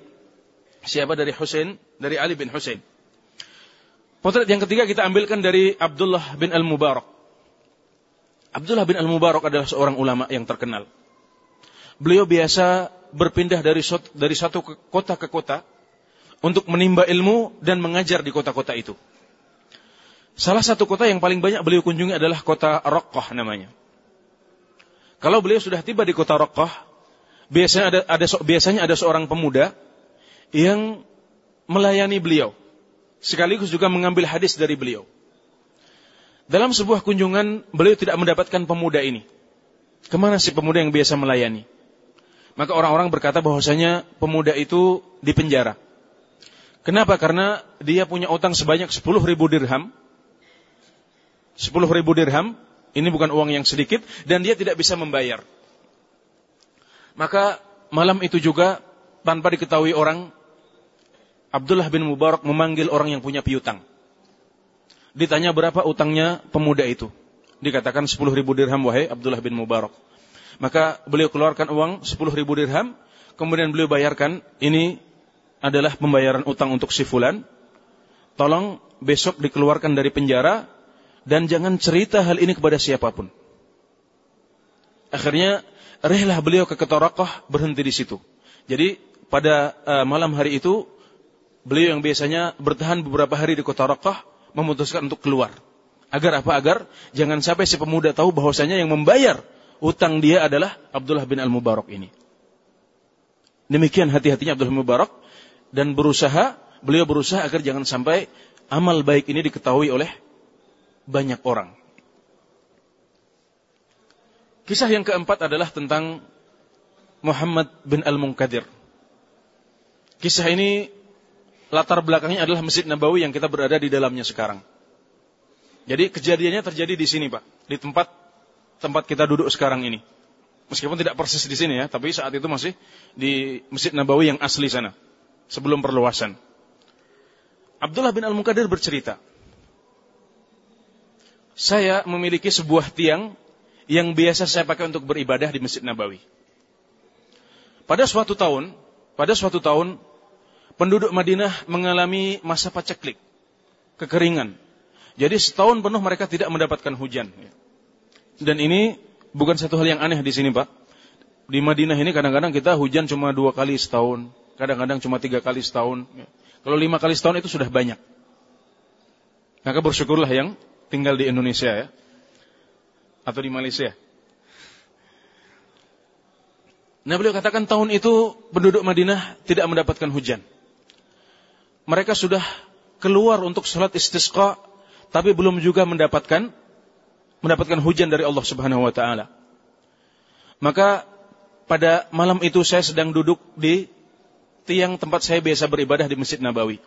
siapa dari Husain, dari Ali bin Husain. Potret yang ketiga kita ambilkan dari Abdullah bin Al-Mubarak. Abdullah bin Al-Mubarak adalah seorang ulama yang terkenal. Beliau biasa berpindah dari dari satu kota ke kota untuk menimba ilmu dan mengajar di kota-kota itu. Salah satu kota yang paling banyak beliau kunjungi adalah kota Raqqah namanya. Kalau beliau sudah tiba di kota Raqqah, biasanya ada, ada biasanya ada seorang pemuda yang melayani beliau, sekaligus juga mengambil hadis dari beliau. Dalam sebuah kunjungan, beliau tidak mendapatkan pemuda ini. Ke mana si pemuda yang biasa melayani? Maka orang-orang berkata bahwasanya pemuda itu di penjara. Kenapa? Karena dia punya utang sebanyak 10 ribu dirham 10 ribu dirham, ini bukan uang yang sedikit, dan dia tidak bisa membayar. Maka malam itu juga, tanpa diketahui orang, Abdullah bin Mubarak memanggil orang yang punya piutang. Ditanya berapa utangnya pemuda itu. Dikatakan 10 ribu dirham, wahai Abdullah bin Mubarak. Maka beliau keluarkan uang 10 ribu dirham, kemudian beliau bayarkan, ini adalah pembayaran utang untuk si fulan. Tolong besok dikeluarkan dari penjara, dan jangan cerita hal ini kepada siapa pun. Akhirnya rehlah beliau ke Ketorakoh berhenti di situ. Jadi pada uh, malam hari itu beliau yang biasanya bertahan beberapa hari di Kota Raqqah memutuskan untuk keluar. Agar apa? Agar jangan sampai si pemuda tahu bahwasanya yang membayar utang dia adalah Abdullah bin Al-Mubarak ini. Demikian hati-hatinya Abdullah bin Mubarak dan berusaha, beliau berusaha agar jangan sampai amal baik ini diketahui oleh banyak orang. Kisah yang keempat adalah tentang Muhammad bin Al-Munkadir. Kisah ini latar belakangnya adalah Masjid Nabawi yang kita berada di dalamnya sekarang. Jadi kejadiannya terjadi di sini, Pak, di tempat tempat kita duduk sekarang ini. Meskipun tidak persis di sini ya, tapi saat itu masih di Masjid Nabawi yang asli sana, sebelum perluasan. Abdullah bin Al-Munkadir bercerita, saya memiliki sebuah tiang yang biasa saya pakai untuk beribadah di Masjid Nabawi. Pada suatu tahun, pada suatu tahun, penduduk Madinah mengalami masa paceklik, kekeringan. Jadi setahun penuh mereka tidak mendapatkan hujan. Dan ini bukan satu hal yang aneh di sini, Pak. Di Madinah ini kadang-kadang kita hujan cuma dua kali setahun, kadang-kadang cuma tiga kali setahun. Kalau lima kali setahun itu sudah banyak. Maka bersyukurlah yang tinggal di Indonesia ya. Atau di Malaysia. Nah beliau katakan tahun itu penduduk Madinah tidak mendapatkan hujan. Mereka sudah keluar untuk sholat istisqa, tapi belum juga mendapatkan mendapatkan hujan dari Allah Subhanahu Wa Taala. Maka pada malam itu saya sedang duduk di tiang tempat saya biasa beribadah di Masjid Nabawi.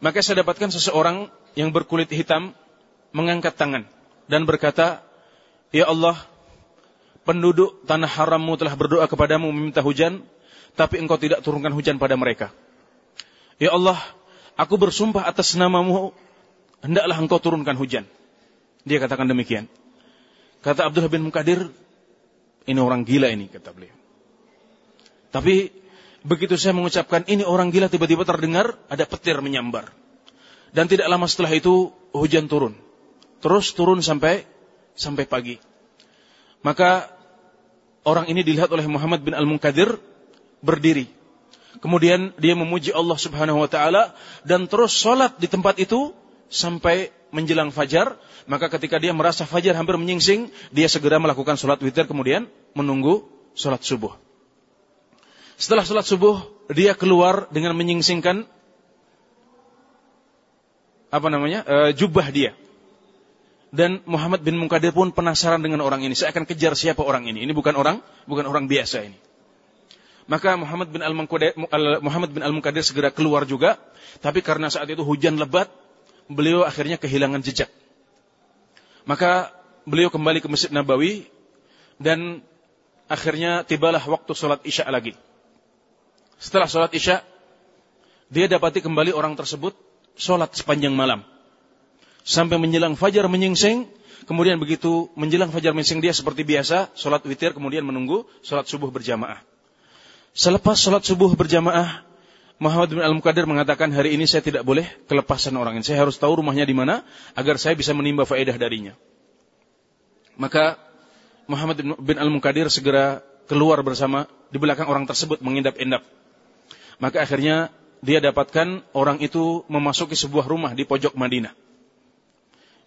Maka saya dapatkan seseorang yang berkulit hitam mengangkat tangan dan berkata, Ya Allah, penduduk tanah harammu telah berdoa kepadamu meminta hujan, tapi engkau tidak turunkan hujan pada mereka. Ya Allah, aku bersumpah atas namamu, hendaklah engkau turunkan hujan. Dia katakan demikian. Kata Abdullah bin Mukadir, ini orang gila ini, kata beliau. Tapi begitu saya mengucapkan ini orang gila, tiba-tiba terdengar ada petir menyambar. Dan tidak lama setelah itu hujan turun terus turun sampai sampai pagi. Maka orang ini dilihat oleh Muhammad bin Al-Munkadir berdiri. Kemudian dia memuji Allah Subhanahu wa taala dan terus salat di tempat itu sampai menjelang fajar, maka ketika dia merasa fajar hampir menyingsing, dia segera melakukan sholat witir kemudian menunggu sholat subuh. Setelah sholat subuh, dia keluar dengan menyingsingkan apa namanya e, jubah dia. Dan Muhammad bin Munkadir pun penasaran dengan orang ini. Saya akan kejar siapa orang ini. Ini bukan orang, bukan orang biasa ini. Maka Muhammad bin Al-Munkadir, Muhammad bin Al-Munkadir segera keluar juga. Tapi karena saat itu hujan lebat, beliau akhirnya kehilangan jejak. Maka beliau kembali ke Masjid Nabawi dan akhirnya tibalah waktu sholat isya lagi. Setelah sholat isya, dia dapati kembali orang tersebut sholat sepanjang malam. Sampai menjelang fajar menyingsing, kemudian begitu menjelang fajar menyingsing dia seperti biasa, sholat witir kemudian menunggu sholat subuh berjamaah. Selepas sholat subuh berjamaah, Muhammad bin Al-Muqaddir mengatakan hari ini saya tidak boleh kelepasan orang ini. Saya harus tahu rumahnya di mana agar saya bisa menimba faedah darinya. Maka Muhammad bin Al-Muqaddir segera keluar bersama di belakang orang tersebut mengindap-indap. Maka akhirnya dia dapatkan orang itu memasuki sebuah rumah di pojok Madinah.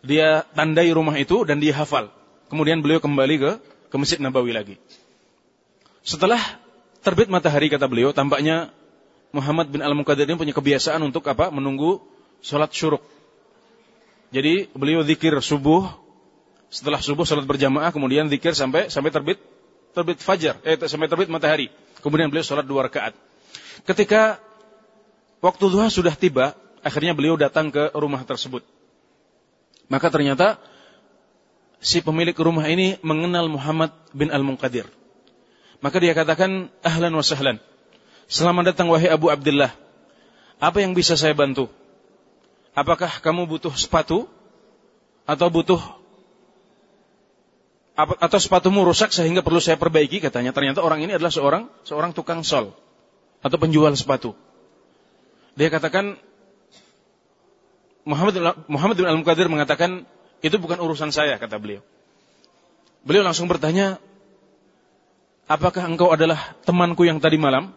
Dia tandai rumah itu dan dia hafal. Kemudian beliau kembali ke ke Masjid Nabawi lagi. Setelah terbit matahari kata beliau, tampaknya Muhammad bin Al-Muqaddir ini punya kebiasaan untuk apa? Menunggu sholat syuruk. Jadi beliau zikir subuh, setelah subuh sholat berjamaah, kemudian zikir sampai sampai terbit terbit fajar, eh sampai terbit matahari. Kemudian beliau sholat dua rakaat. Ketika waktu duha sudah tiba, akhirnya beliau datang ke rumah tersebut. Maka ternyata si pemilik rumah ini mengenal Muhammad bin Al-Munqadir. Maka dia katakan, ahlan wa sahlan. Selamat datang wahai Abu Abdullah. Apa yang bisa saya bantu? Apakah kamu butuh sepatu? Atau butuh atau sepatumu rusak sehingga perlu saya perbaiki katanya. Ternyata orang ini adalah seorang seorang tukang sol atau penjual sepatu. Dia katakan Muhammad Muhammad bin Al-Muqaddir mengatakan itu bukan urusan saya kata beliau. Beliau langsung bertanya, "Apakah engkau adalah temanku yang tadi malam?"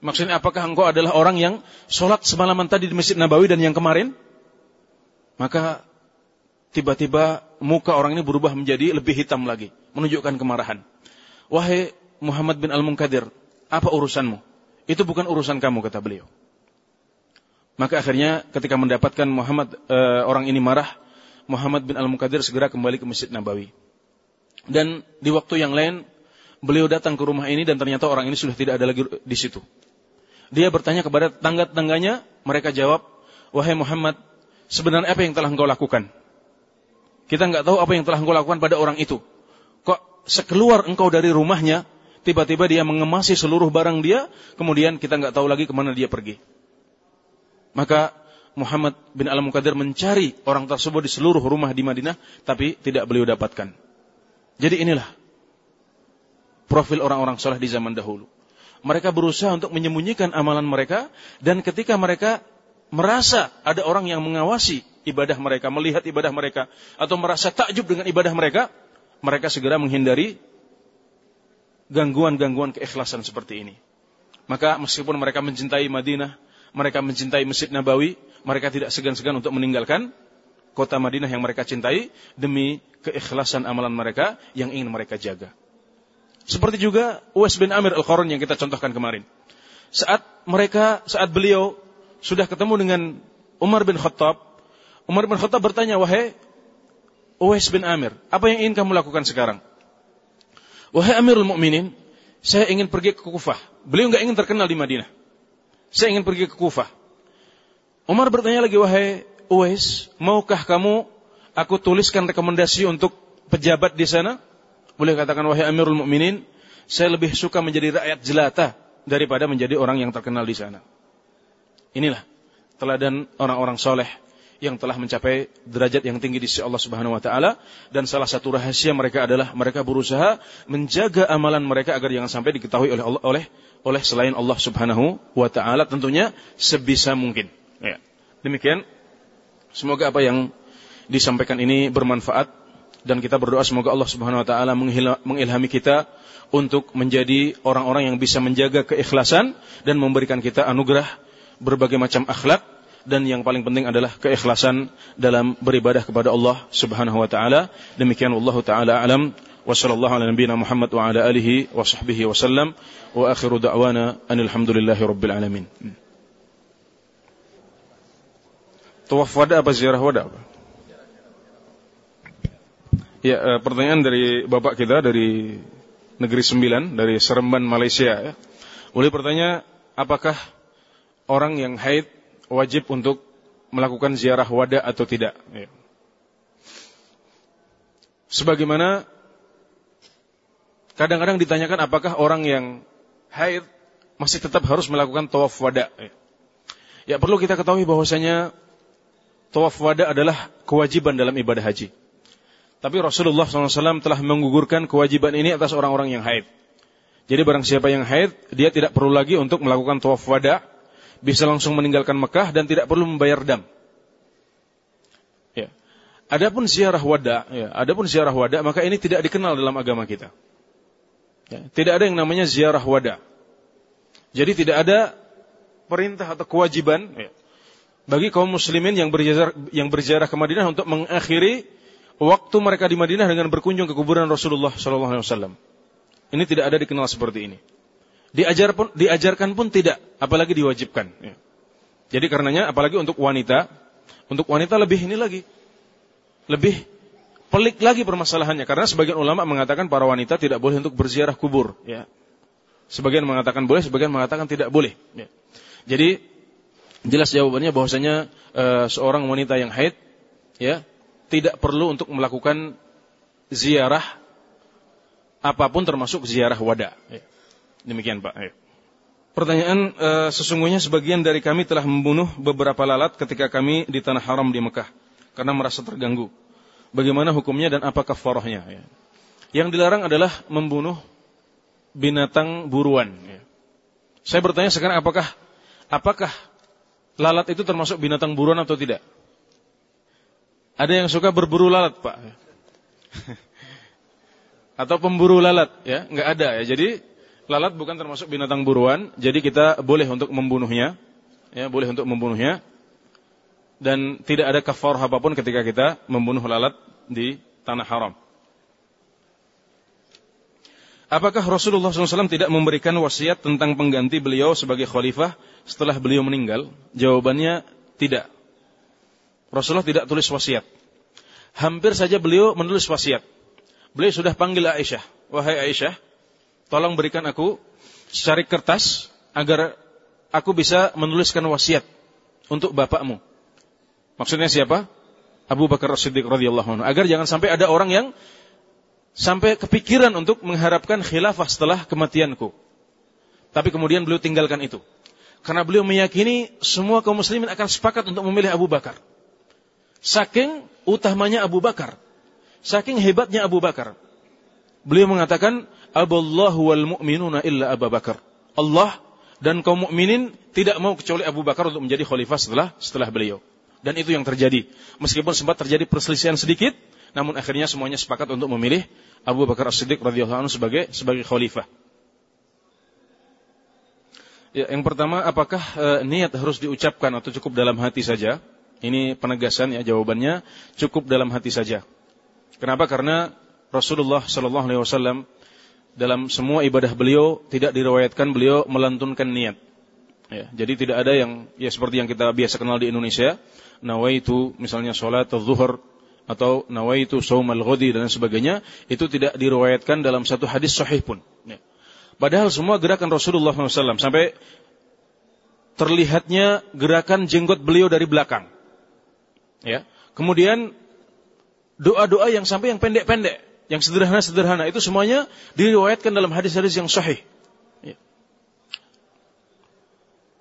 Maksudnya apakah engkau adalah orang yang sholat semalaman tadi di Masjid Nabawi dan yang kemarin? Maka tiba-tiba muka orang ini berubah menjadi lebih hitam lagi. Menunjukkan kemarahan. Wahai Muhammad bin Al-Munkadir, apa urusanmu? Itu bukan urusan kamu, kata beliau. Maka akhirnya ketika mendapatkan Muhammad e, orang ini marah, Muhammad bin Al-Munkadir segera kembali ke Masjid Nabawi. Dan di waktu yang lain, beliau datang ke rumah ini dan ternyata orang ini sudah tidak ada lagi di situ. Dia bertanya kepada tangga-tangganya, mereka jawab, Wahai Muhammad, sebenarnya apa yang telah engkau lakukan? Kita nggak tahu apa yang telah engkau lakukan pada orang itu. Kok sekeluar engkau dari rumahnya, tiba-tiba dia mengemasi seluruh barang dia, kemudian kita nggak tahu lagi ke mana dia pergi. Maka Muhammad bin Al-Muqaddir mencari orang tersebut di seluruh rumah di Madinah, tapi tidak beliau dapatkan. Jadi inilah profil orang-orang soleh di zaman dahulu mereka berusaha untuk menyembunyikan amalan mereka dan ketika mereka merasa ada orang yang mengawasi ibadah mereka, melihat ibadah mereka atau merasa takjub dengan ibadah mereka, mereka segera menghindari gangguan-gangguan keikhlasan seperti ini. Maka meskipun mereka mencintai Madinah, mereka mencintai Masjid Nabawi, mereka tidak segan-segan untuk meninggalkan kota Madinah yang mereka cintai demi keikhlasan amalan mereka yang ingin mereka jaga. Seperti juga Uwais bin Amir Al-Qarun yang kita contohkan kemarin. Saat mereka, saat beliau sudah ketemu dengan Umar bin Khattab, Umar bin Khattab bertanya, wahai Uwais bin Amir, apa yang ingin kamu lakukan sekarang? Wahai Amirul Mukminin, saya ingin pergi ke Kufah. Beliau nggak ingin terkenal di Madinah. Saya ingin pergi ke Kufah. Umar bertanya lagi, wahai Uwais, maukah kamu aku tuliskan rekomendasi untuk pejabat di sana? boleh katakan wahai Amirul Mukminin, saya lebih suka menjadi rakyat jelata daripada menjadi orang yang terkenal di sana. Inilah teladan orang-orang soleh yang telah mencapai derajat yang tinggi di sisi Allah Subhanahu wa taala. Dan salah satu rahasia mereka adalah mereka berusaha menjaga amalan mereka agar jangan sampai diketahui oleh Allah, oleh oleh selain Allah Subhanahu wa taala. Tentunya sebisa mungkin. Ya. Demikian. Semoga apa yang disampaikan ini bermanfaat. Dan kita berdoa semoga Allah Subhanahu wa taala mengilhami kita untuk menjadi orang-orang yang bisa menjaga keikhlasan dan memberikan kita anugerah berbagai macam akhlak dan yang paling penting adalah keikhlasan dalam beribadah kepada Allah Subhanahu wa taala. Demikian Allah taala alam wa sallallahu ala nabiyyina Muhammad wa ala alihi wa sahbihi wa sallam wa akhiru da'wana alhamdulillahi rabbil alamin. Tawaf wada apa ziarah wada apa? Ya, eh, pertanyaan dari Bapak kita dari Negeri Sembilan, dari Seremban, Malaysia. Ya. Boleh bertanya, apakah orang yang haid wajib untuk melakukan ziarah wada atau tidak? Ya. Sebagaimana kadang-kadang ditanyakan apakah orang yang haid masih tetap harus melakukan tawaf wada. Ya, ya perlu kita ketahui bahwasanya tawaf wada adalah kewajiban dalam ibadah haji. Tapi Rasulullah SAW telah menggugurkan kewajiban ini atas orang-orang yang haid. Jadi barang siapa yang haid, dia tidak perlu lagi untuk melakukan tawaf wada, bisa langsung meninggalkan Mekah dan tidak perlu membayar dam. Ya. Adapun ziarah wada, ya, adapun ziarah wada, maka ini tidak dikenal dalam agama kita. Ya. Tidak ada yang namanya ziarah wada. Jadi tidak ada perintah atau kewajiban ya, bagi kaum muslimin yang berjarak yang berjarah ke Madinah untuk mengakhiri waktu mereka di Madinah dengan berkunjung ke kuburan Rasulullah wasallam. Ini tidak ada dikenal seperti ini. Diajar pun diajarkan pun tidak, apalagi diwajibkan. Ya. Jadi karenanya apalagi untuk wanita, untuk wanita lebih ini lagi. Lebih pelik lagi permasalahannya karena sebagian ulama mengatakan para wanita tidak boleh untuk berziarah kubur, ya. Sebagian mengatakan boleh, sebagian mengatakan tidak boleh, ya. Jadi Jelas jawabannya bahwasanya e, seorang wanita yang haid ya tidak perlu untuk melakukan ziarah apa pun termasuk ziarah wada. Ya. Demikian Pak. Ya. Pertanyaan e, sesungguhnya sebagian dari kami telah membunuh beberapa lalat ketika kami di tanah haram di Mekah karena merasa terganggu. Bagaimana hukumnya dan apa kafarahnya? Ya. Yang dilarang adalah membunuh binatang buruan. Ya. Saya bertanya sekarang apakah apakah lalat itu termasuk binatang buruan atau tidak? Ada yang suka berburu lalat, Pak. atau pemburu lalat, ya? Enggak ada ya. Jadi lalat bukan termasuk binatang buruan, jadi kita boleh untuk membunuhnya, ya, boleh untuk membunuhnya. Dan tidak ada kafar apa pun ketika kita membunuh lalat di tanah haram. Apakah Rasulullah SAW tidak memberikan wasiat tentang pengganti beliau sebagai khalifah setelah beliau meninggal? Jawabannya tidak. Rasulullah tidak tulis wasiat. Hampir saja beliau menulis wasiat. Beliau sudah panggil Aisyah. Wahai Aisyah, tolong berikan aku secari kertas agar aku bisa menuliskan wasiat untuk bapakmu. Maksudnya siapa? Abu Bakar As-Siddiq radhiyallahu anhu. Agar jangan sampai ada orang yang sampai kepikiran untuk mengharapkan khilafah setelah kematianku. Tapi kemudian beliau tinggalkan itu. Karena beliau meyakini semua kaum muslimin akan sepakat untuk memilih Abu Bakar. Saking utamanya Abu Bakar. Saking hebatnya Abu Bakar. Beliau mengatakan, Aballahu wal mu'minuna illa Abu Bakar. Allah dan kaum mukminin tidak mau kecuali Abu Bakar untuk menjadi khalifah setelah setelah beliau. Dan itu yang terjadi. Meskipun sempat terjadi perselisihan sedikit, namun akhirnya semuanya sepakat untuk memilih Abu Bakar As-Siddiq radhiyallahu anhu sebagai sebagai khalifah. Ya, yang pertama, apakah e, niat harus diucapkan atau cukup dalam hati saja? Ini penegasan ya jawabannya cukup dalam hati saja. Kenapa? Karena Rasulullah Shallallahu Alaihi Wasallam dalam semua ibadah beliau tidak diriwayatkan beliau melantunkan niat. Ya, jadi tidak ada yang ya seperti yang kita biasa kenal di Indonesia, nawaitu misalnya sholat zuhur atau nawaitu saumal ghadi dan sebagainya itu tidak diriwayatkan dalam satu hadis sahih pun. Ya. Padahal semua gerakan Rasulullah SAW sampai terlihatnya gerakan jenggot beliau dari belakang. Ya. Kemudian doa-doa yang sampai yang pendek-pendek, yang sederhana-sederhana itu semuanya diriwayatkan dalam hadis-hadis yang sahih. Ya.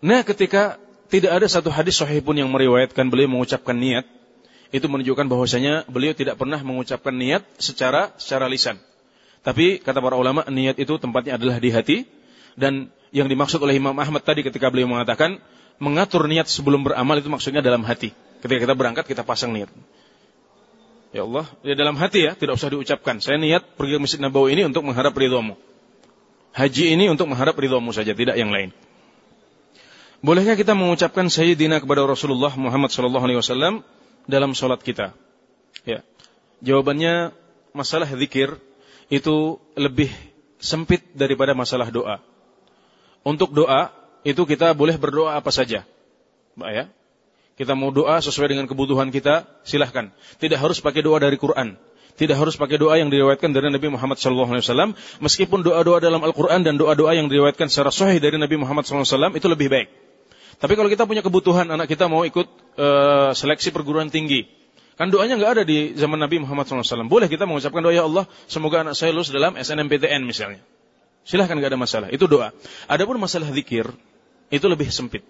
Nah, ketika tidak ada satu hadis sahih pun yang meriwayatkan beliau mengucapkan niat, itu menunjukkan bahwasanya beliau tidak pernah mengucapkan niat secara secara lisan. Tapi kata para ulama niat itu tempatnya adalah di hati dan yang dimaksud oleh Imam Ahmad tadi ketika beliau mengatakan mengatur niat sebelum beramal itu maksudnya dalam hati. Ketika kita berangkat kita pasang niat. Ya Allah, ya dalam hati ya, tidak usah diucapkan. Saya niat pergi ke Masjid Nabawi ini untuk mengharap ridhomu. Haji ini untuk mengharap ridhomu saja, tidak yang lain. Bolehkah kita mengucapkan Sayyidina kepada Rasulullah Muhammad wasallam dalam salat kita? Ya. Jawabannya masalah zikir itu lebih sempit daripada masalah doa. Untuk doa itu kita boleh berdoa apa saja. Ya. Kita mau doa sesuai dengan kebutuhan kita, silahkan. Tidak harus pakai doa dari Quran. Tidak harus pakai doa yang diriwayatkan dari Nabi Muhammad SAW. Meskipun doa-doa dalam Al-Quran dan doa-doa yang diriwayatkan secara sahih dari Nabi Muhammad SAW itu lebih baik. Tapi kalau kita punya kebutuhan anak kita mau ikut uh, seleksi perguruan tinggi, Kan doanya nggak ada di zaman Nabi Muhammad SAW. Boleh kita mengucapkan doa, ya Allah, semoga anak saya lulus dalam SNMPTN misalnya. Silahkan nggak ada masalah. Itu doa. Adapun masalah zikir, itu lebih sempit.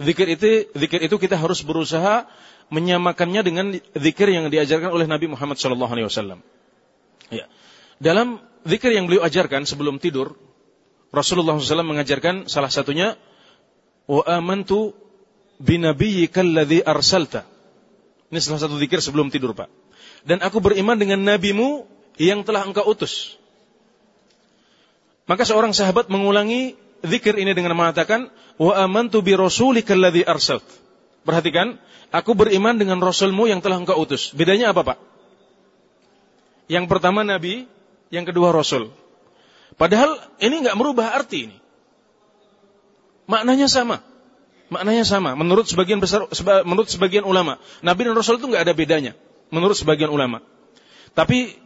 Zikir itu, zikir itu kita harus berusaha menyamakannya dengan zikir yang diajarkan oleh Nabi Muhammad SAW. Ya. Dalam zikir yang beliau ajarkan sebelum tidur, Rasulullah SAW mengajarkan salah satunya, wa amantu binabiyyika alladhi arsalta. Ini salah satu zikir sebelum tidur, Pak. Dan aku beriman dengan nabimu yang telah engkau utus. Maka seorang sahabat mengulangi zikir ini dengan mengatakan, Wa amantu bi rasulika arsalt. Perhatikan, aku beriman dengan rasulmu yang telah engkau utus. Bedanya apa, Pak? Yang pertama nabi, yang kedua rasul. Padahal ini nggak merubah arti ini. Maknanya sama. Maknanya sama. Menurut sebagian besar, menurut sebagian ulama, Nabi dan Rasul itu nggak ada bedanya. Menurut sebagian ulama. Tapi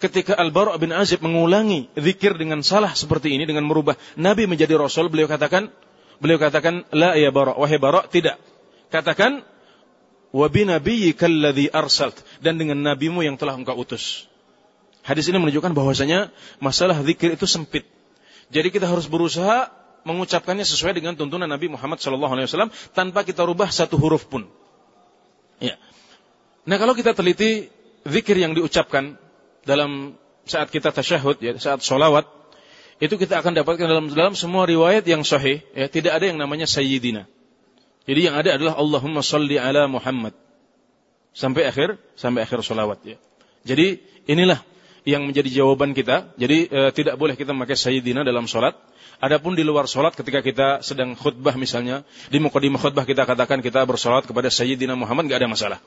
ketika Al-Bara' bin Azib mengulangi zikir dengan salah seperti ini dengan merubah Nabi menjadi Rasul, beliau katakan, beliau katakan, la ya Bara', wahai Bara' tidak. Katakan, wa binabiyyika alladhi arsalt dan dengan nabimu yang telah engkau utus. Hadis ini menunjukkan bahwasanya masalah zikir itu sempit. Jadi kita harus berusaha mengucapkannya sesuai dengan tuntunan Nabi Muhammad SAW tanpa kita rubah satu huruf pun. Ya. Nah kalau kita teliti zikir yang diucapkan dalam saat kita tasyahud, ya, saat sholawat, itu kita akan dapatkan dalam dalam semua riwayat yang sahih, ya, tidak ada yang namanya sayyidina. Jadi yang ada adalah Allahumma salli ala Muhammad. Sampai akhir, sampai akhir sholawat. Ya. Jadi inilah yang menjadi jawaban kita. Jadi e, tidak boleh kita memakai sayyidina dalam sholat. Adapun di luar sholat ketika kita sedang khutbah misalnya, di mukadimah khutbah kita katakan kita bersolat kepada Sayyidina Muhammad nggak ada masalah.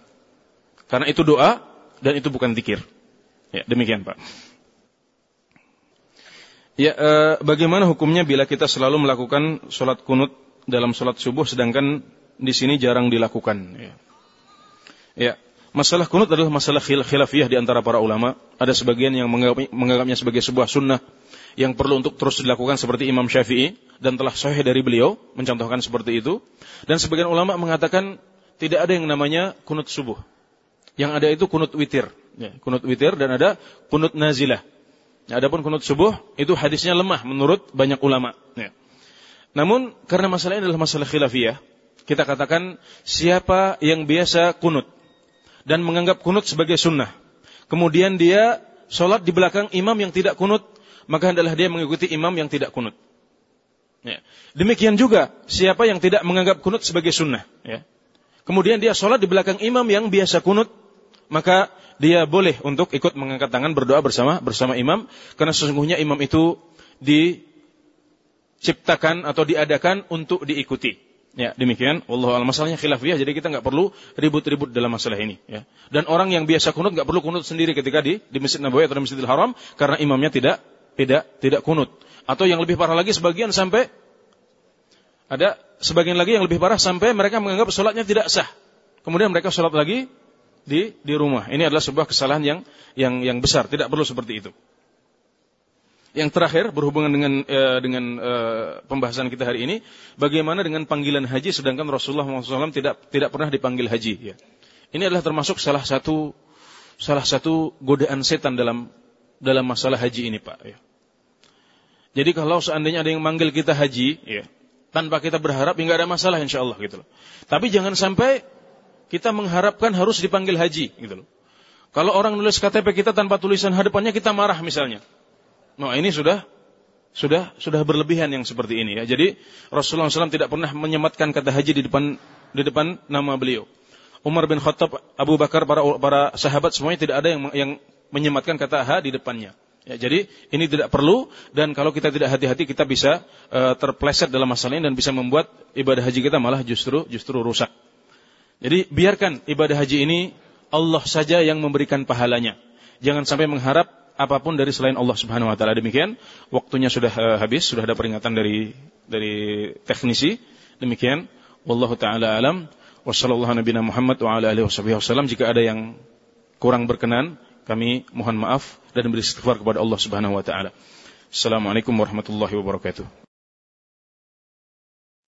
Karena itu doa dan itu bukan zikir. Ya, demikian Pak. Ya, e, bagaimana hukumnya bila kita selalu melakukan sholat kunut dalam sholat subuh sedangkan di sini jarang dilakukan? Ya. ya. Masalah kunut adalah masalah khilafiyah di antara para ulama. Ada sebagian yang menganggapnya sebagai sebuah sunnah yang perlu untuk terus dilakukan seperti Imam Syafi'i dan telah sahih dari beliau mencontohkan seperti itu dan sebagian ulama mengatakan tidak ada yang namanya kunut subuh yang ada itu kunut witir ya, kunut witir dan ada kunut nazilah ya, adapun kunut subuh itu hadisnya lemah menurut banyak ulama ya. namun karena masalah ini adalah masalah khilafiyah kita katakan siapa yang biasa kunut dan menganggap kunut sebagai sunnah kemudian dia sholat di belakang imam yang tidak kunut maka hendaklah dia mengikuti imam yang tidak kunut. Ya. Demikian juga siapa yang tidak menganggap kunut sebagai sunnah. Ya. Kemudian dia sholat di belakang imam yang biasa kunut, maka dia boleh untuk ikut mengangkat tangan berdoa bersama bersama imam, karena sesungguhnya imam itu diciptakan atau diadakan untuk diikuti. Ya, demikian. Allah alam masalahnya khilafiyah, jadi kita nggak perlu ribut-ribut dalam masalah ini. Ya. Dan orang yang biasa kunut nggak perlu kunut sendiri ketika di di Masjid Nabawi atau di Masjidil Haram, karena imamnya tidak tidak tidak kunut. Atau yang lebih parah lagi sebagian sampai ada sebagian lagi yang lebih parah sampai mereka menganggap sholatnya tidak sah. Kemudian mereka sholat lagi di di rumah. Ini adalah sebuah kesalahan yang yang yang besar. Tidak perlu seperti itu. Yang terakhir berhubungan dengan e, dengan e, pembahasan kita hari ini, bagaimana dengan panggilan haji sedangkan Rasulullah SAW tidak tidak pernah dipanggil haji. Ya. Ini adalah termasuk salah satu salah satu godaan setan dalam dalam masalah haji ini Pak. Ya. Jadi kalau seandainya ada yang manggil kita haji, ya, tanpa kita berharap, ya ada masalah insya Allah gitu loh. Tapi jangan sampai kita mengharapkan harus dipanggil haji gitu loh. Kalau orang nulis KTP kita tanpa tulisan hadapannya kita marah misalnya. Nah ini sudah sudah sudah berlebihan yang seperti ini ya. Jadi Rasulullah SAW tidak pernah menyematkan kata haji di depan di depan nama beliau. Umar bin Khattab, Abu Bakar, para para sahabat semuanya tidak ada yang yang menyematkan kata ha di depannya. Ya, jadi ini tidak perlu dan kalau kita tidak hati-hati kita bisa uh, terpleset dalam masalah ini dan bisa membuat ibadah haji kita malah justru justru rusak. Jadi biarkan ibadah haji ini Allah saja yang memberikan pahalanya. Jangan sampai mengharap apa pun dari selain Allah Subhanahu wa taala. Demikian, waktunya sudah uh, habis, sudah ada peringatan dari dari teknisi. Demikian, wallahu taala alam. Wassalamualaikum Muhammad wa ala alihi wasallam. Jika ada yang kurang berkenan, kami mohon maaf dan beristighfar kepada Allah Subhanahu wa taala. Assalamualaikum warahmatullahi wabarakatuh.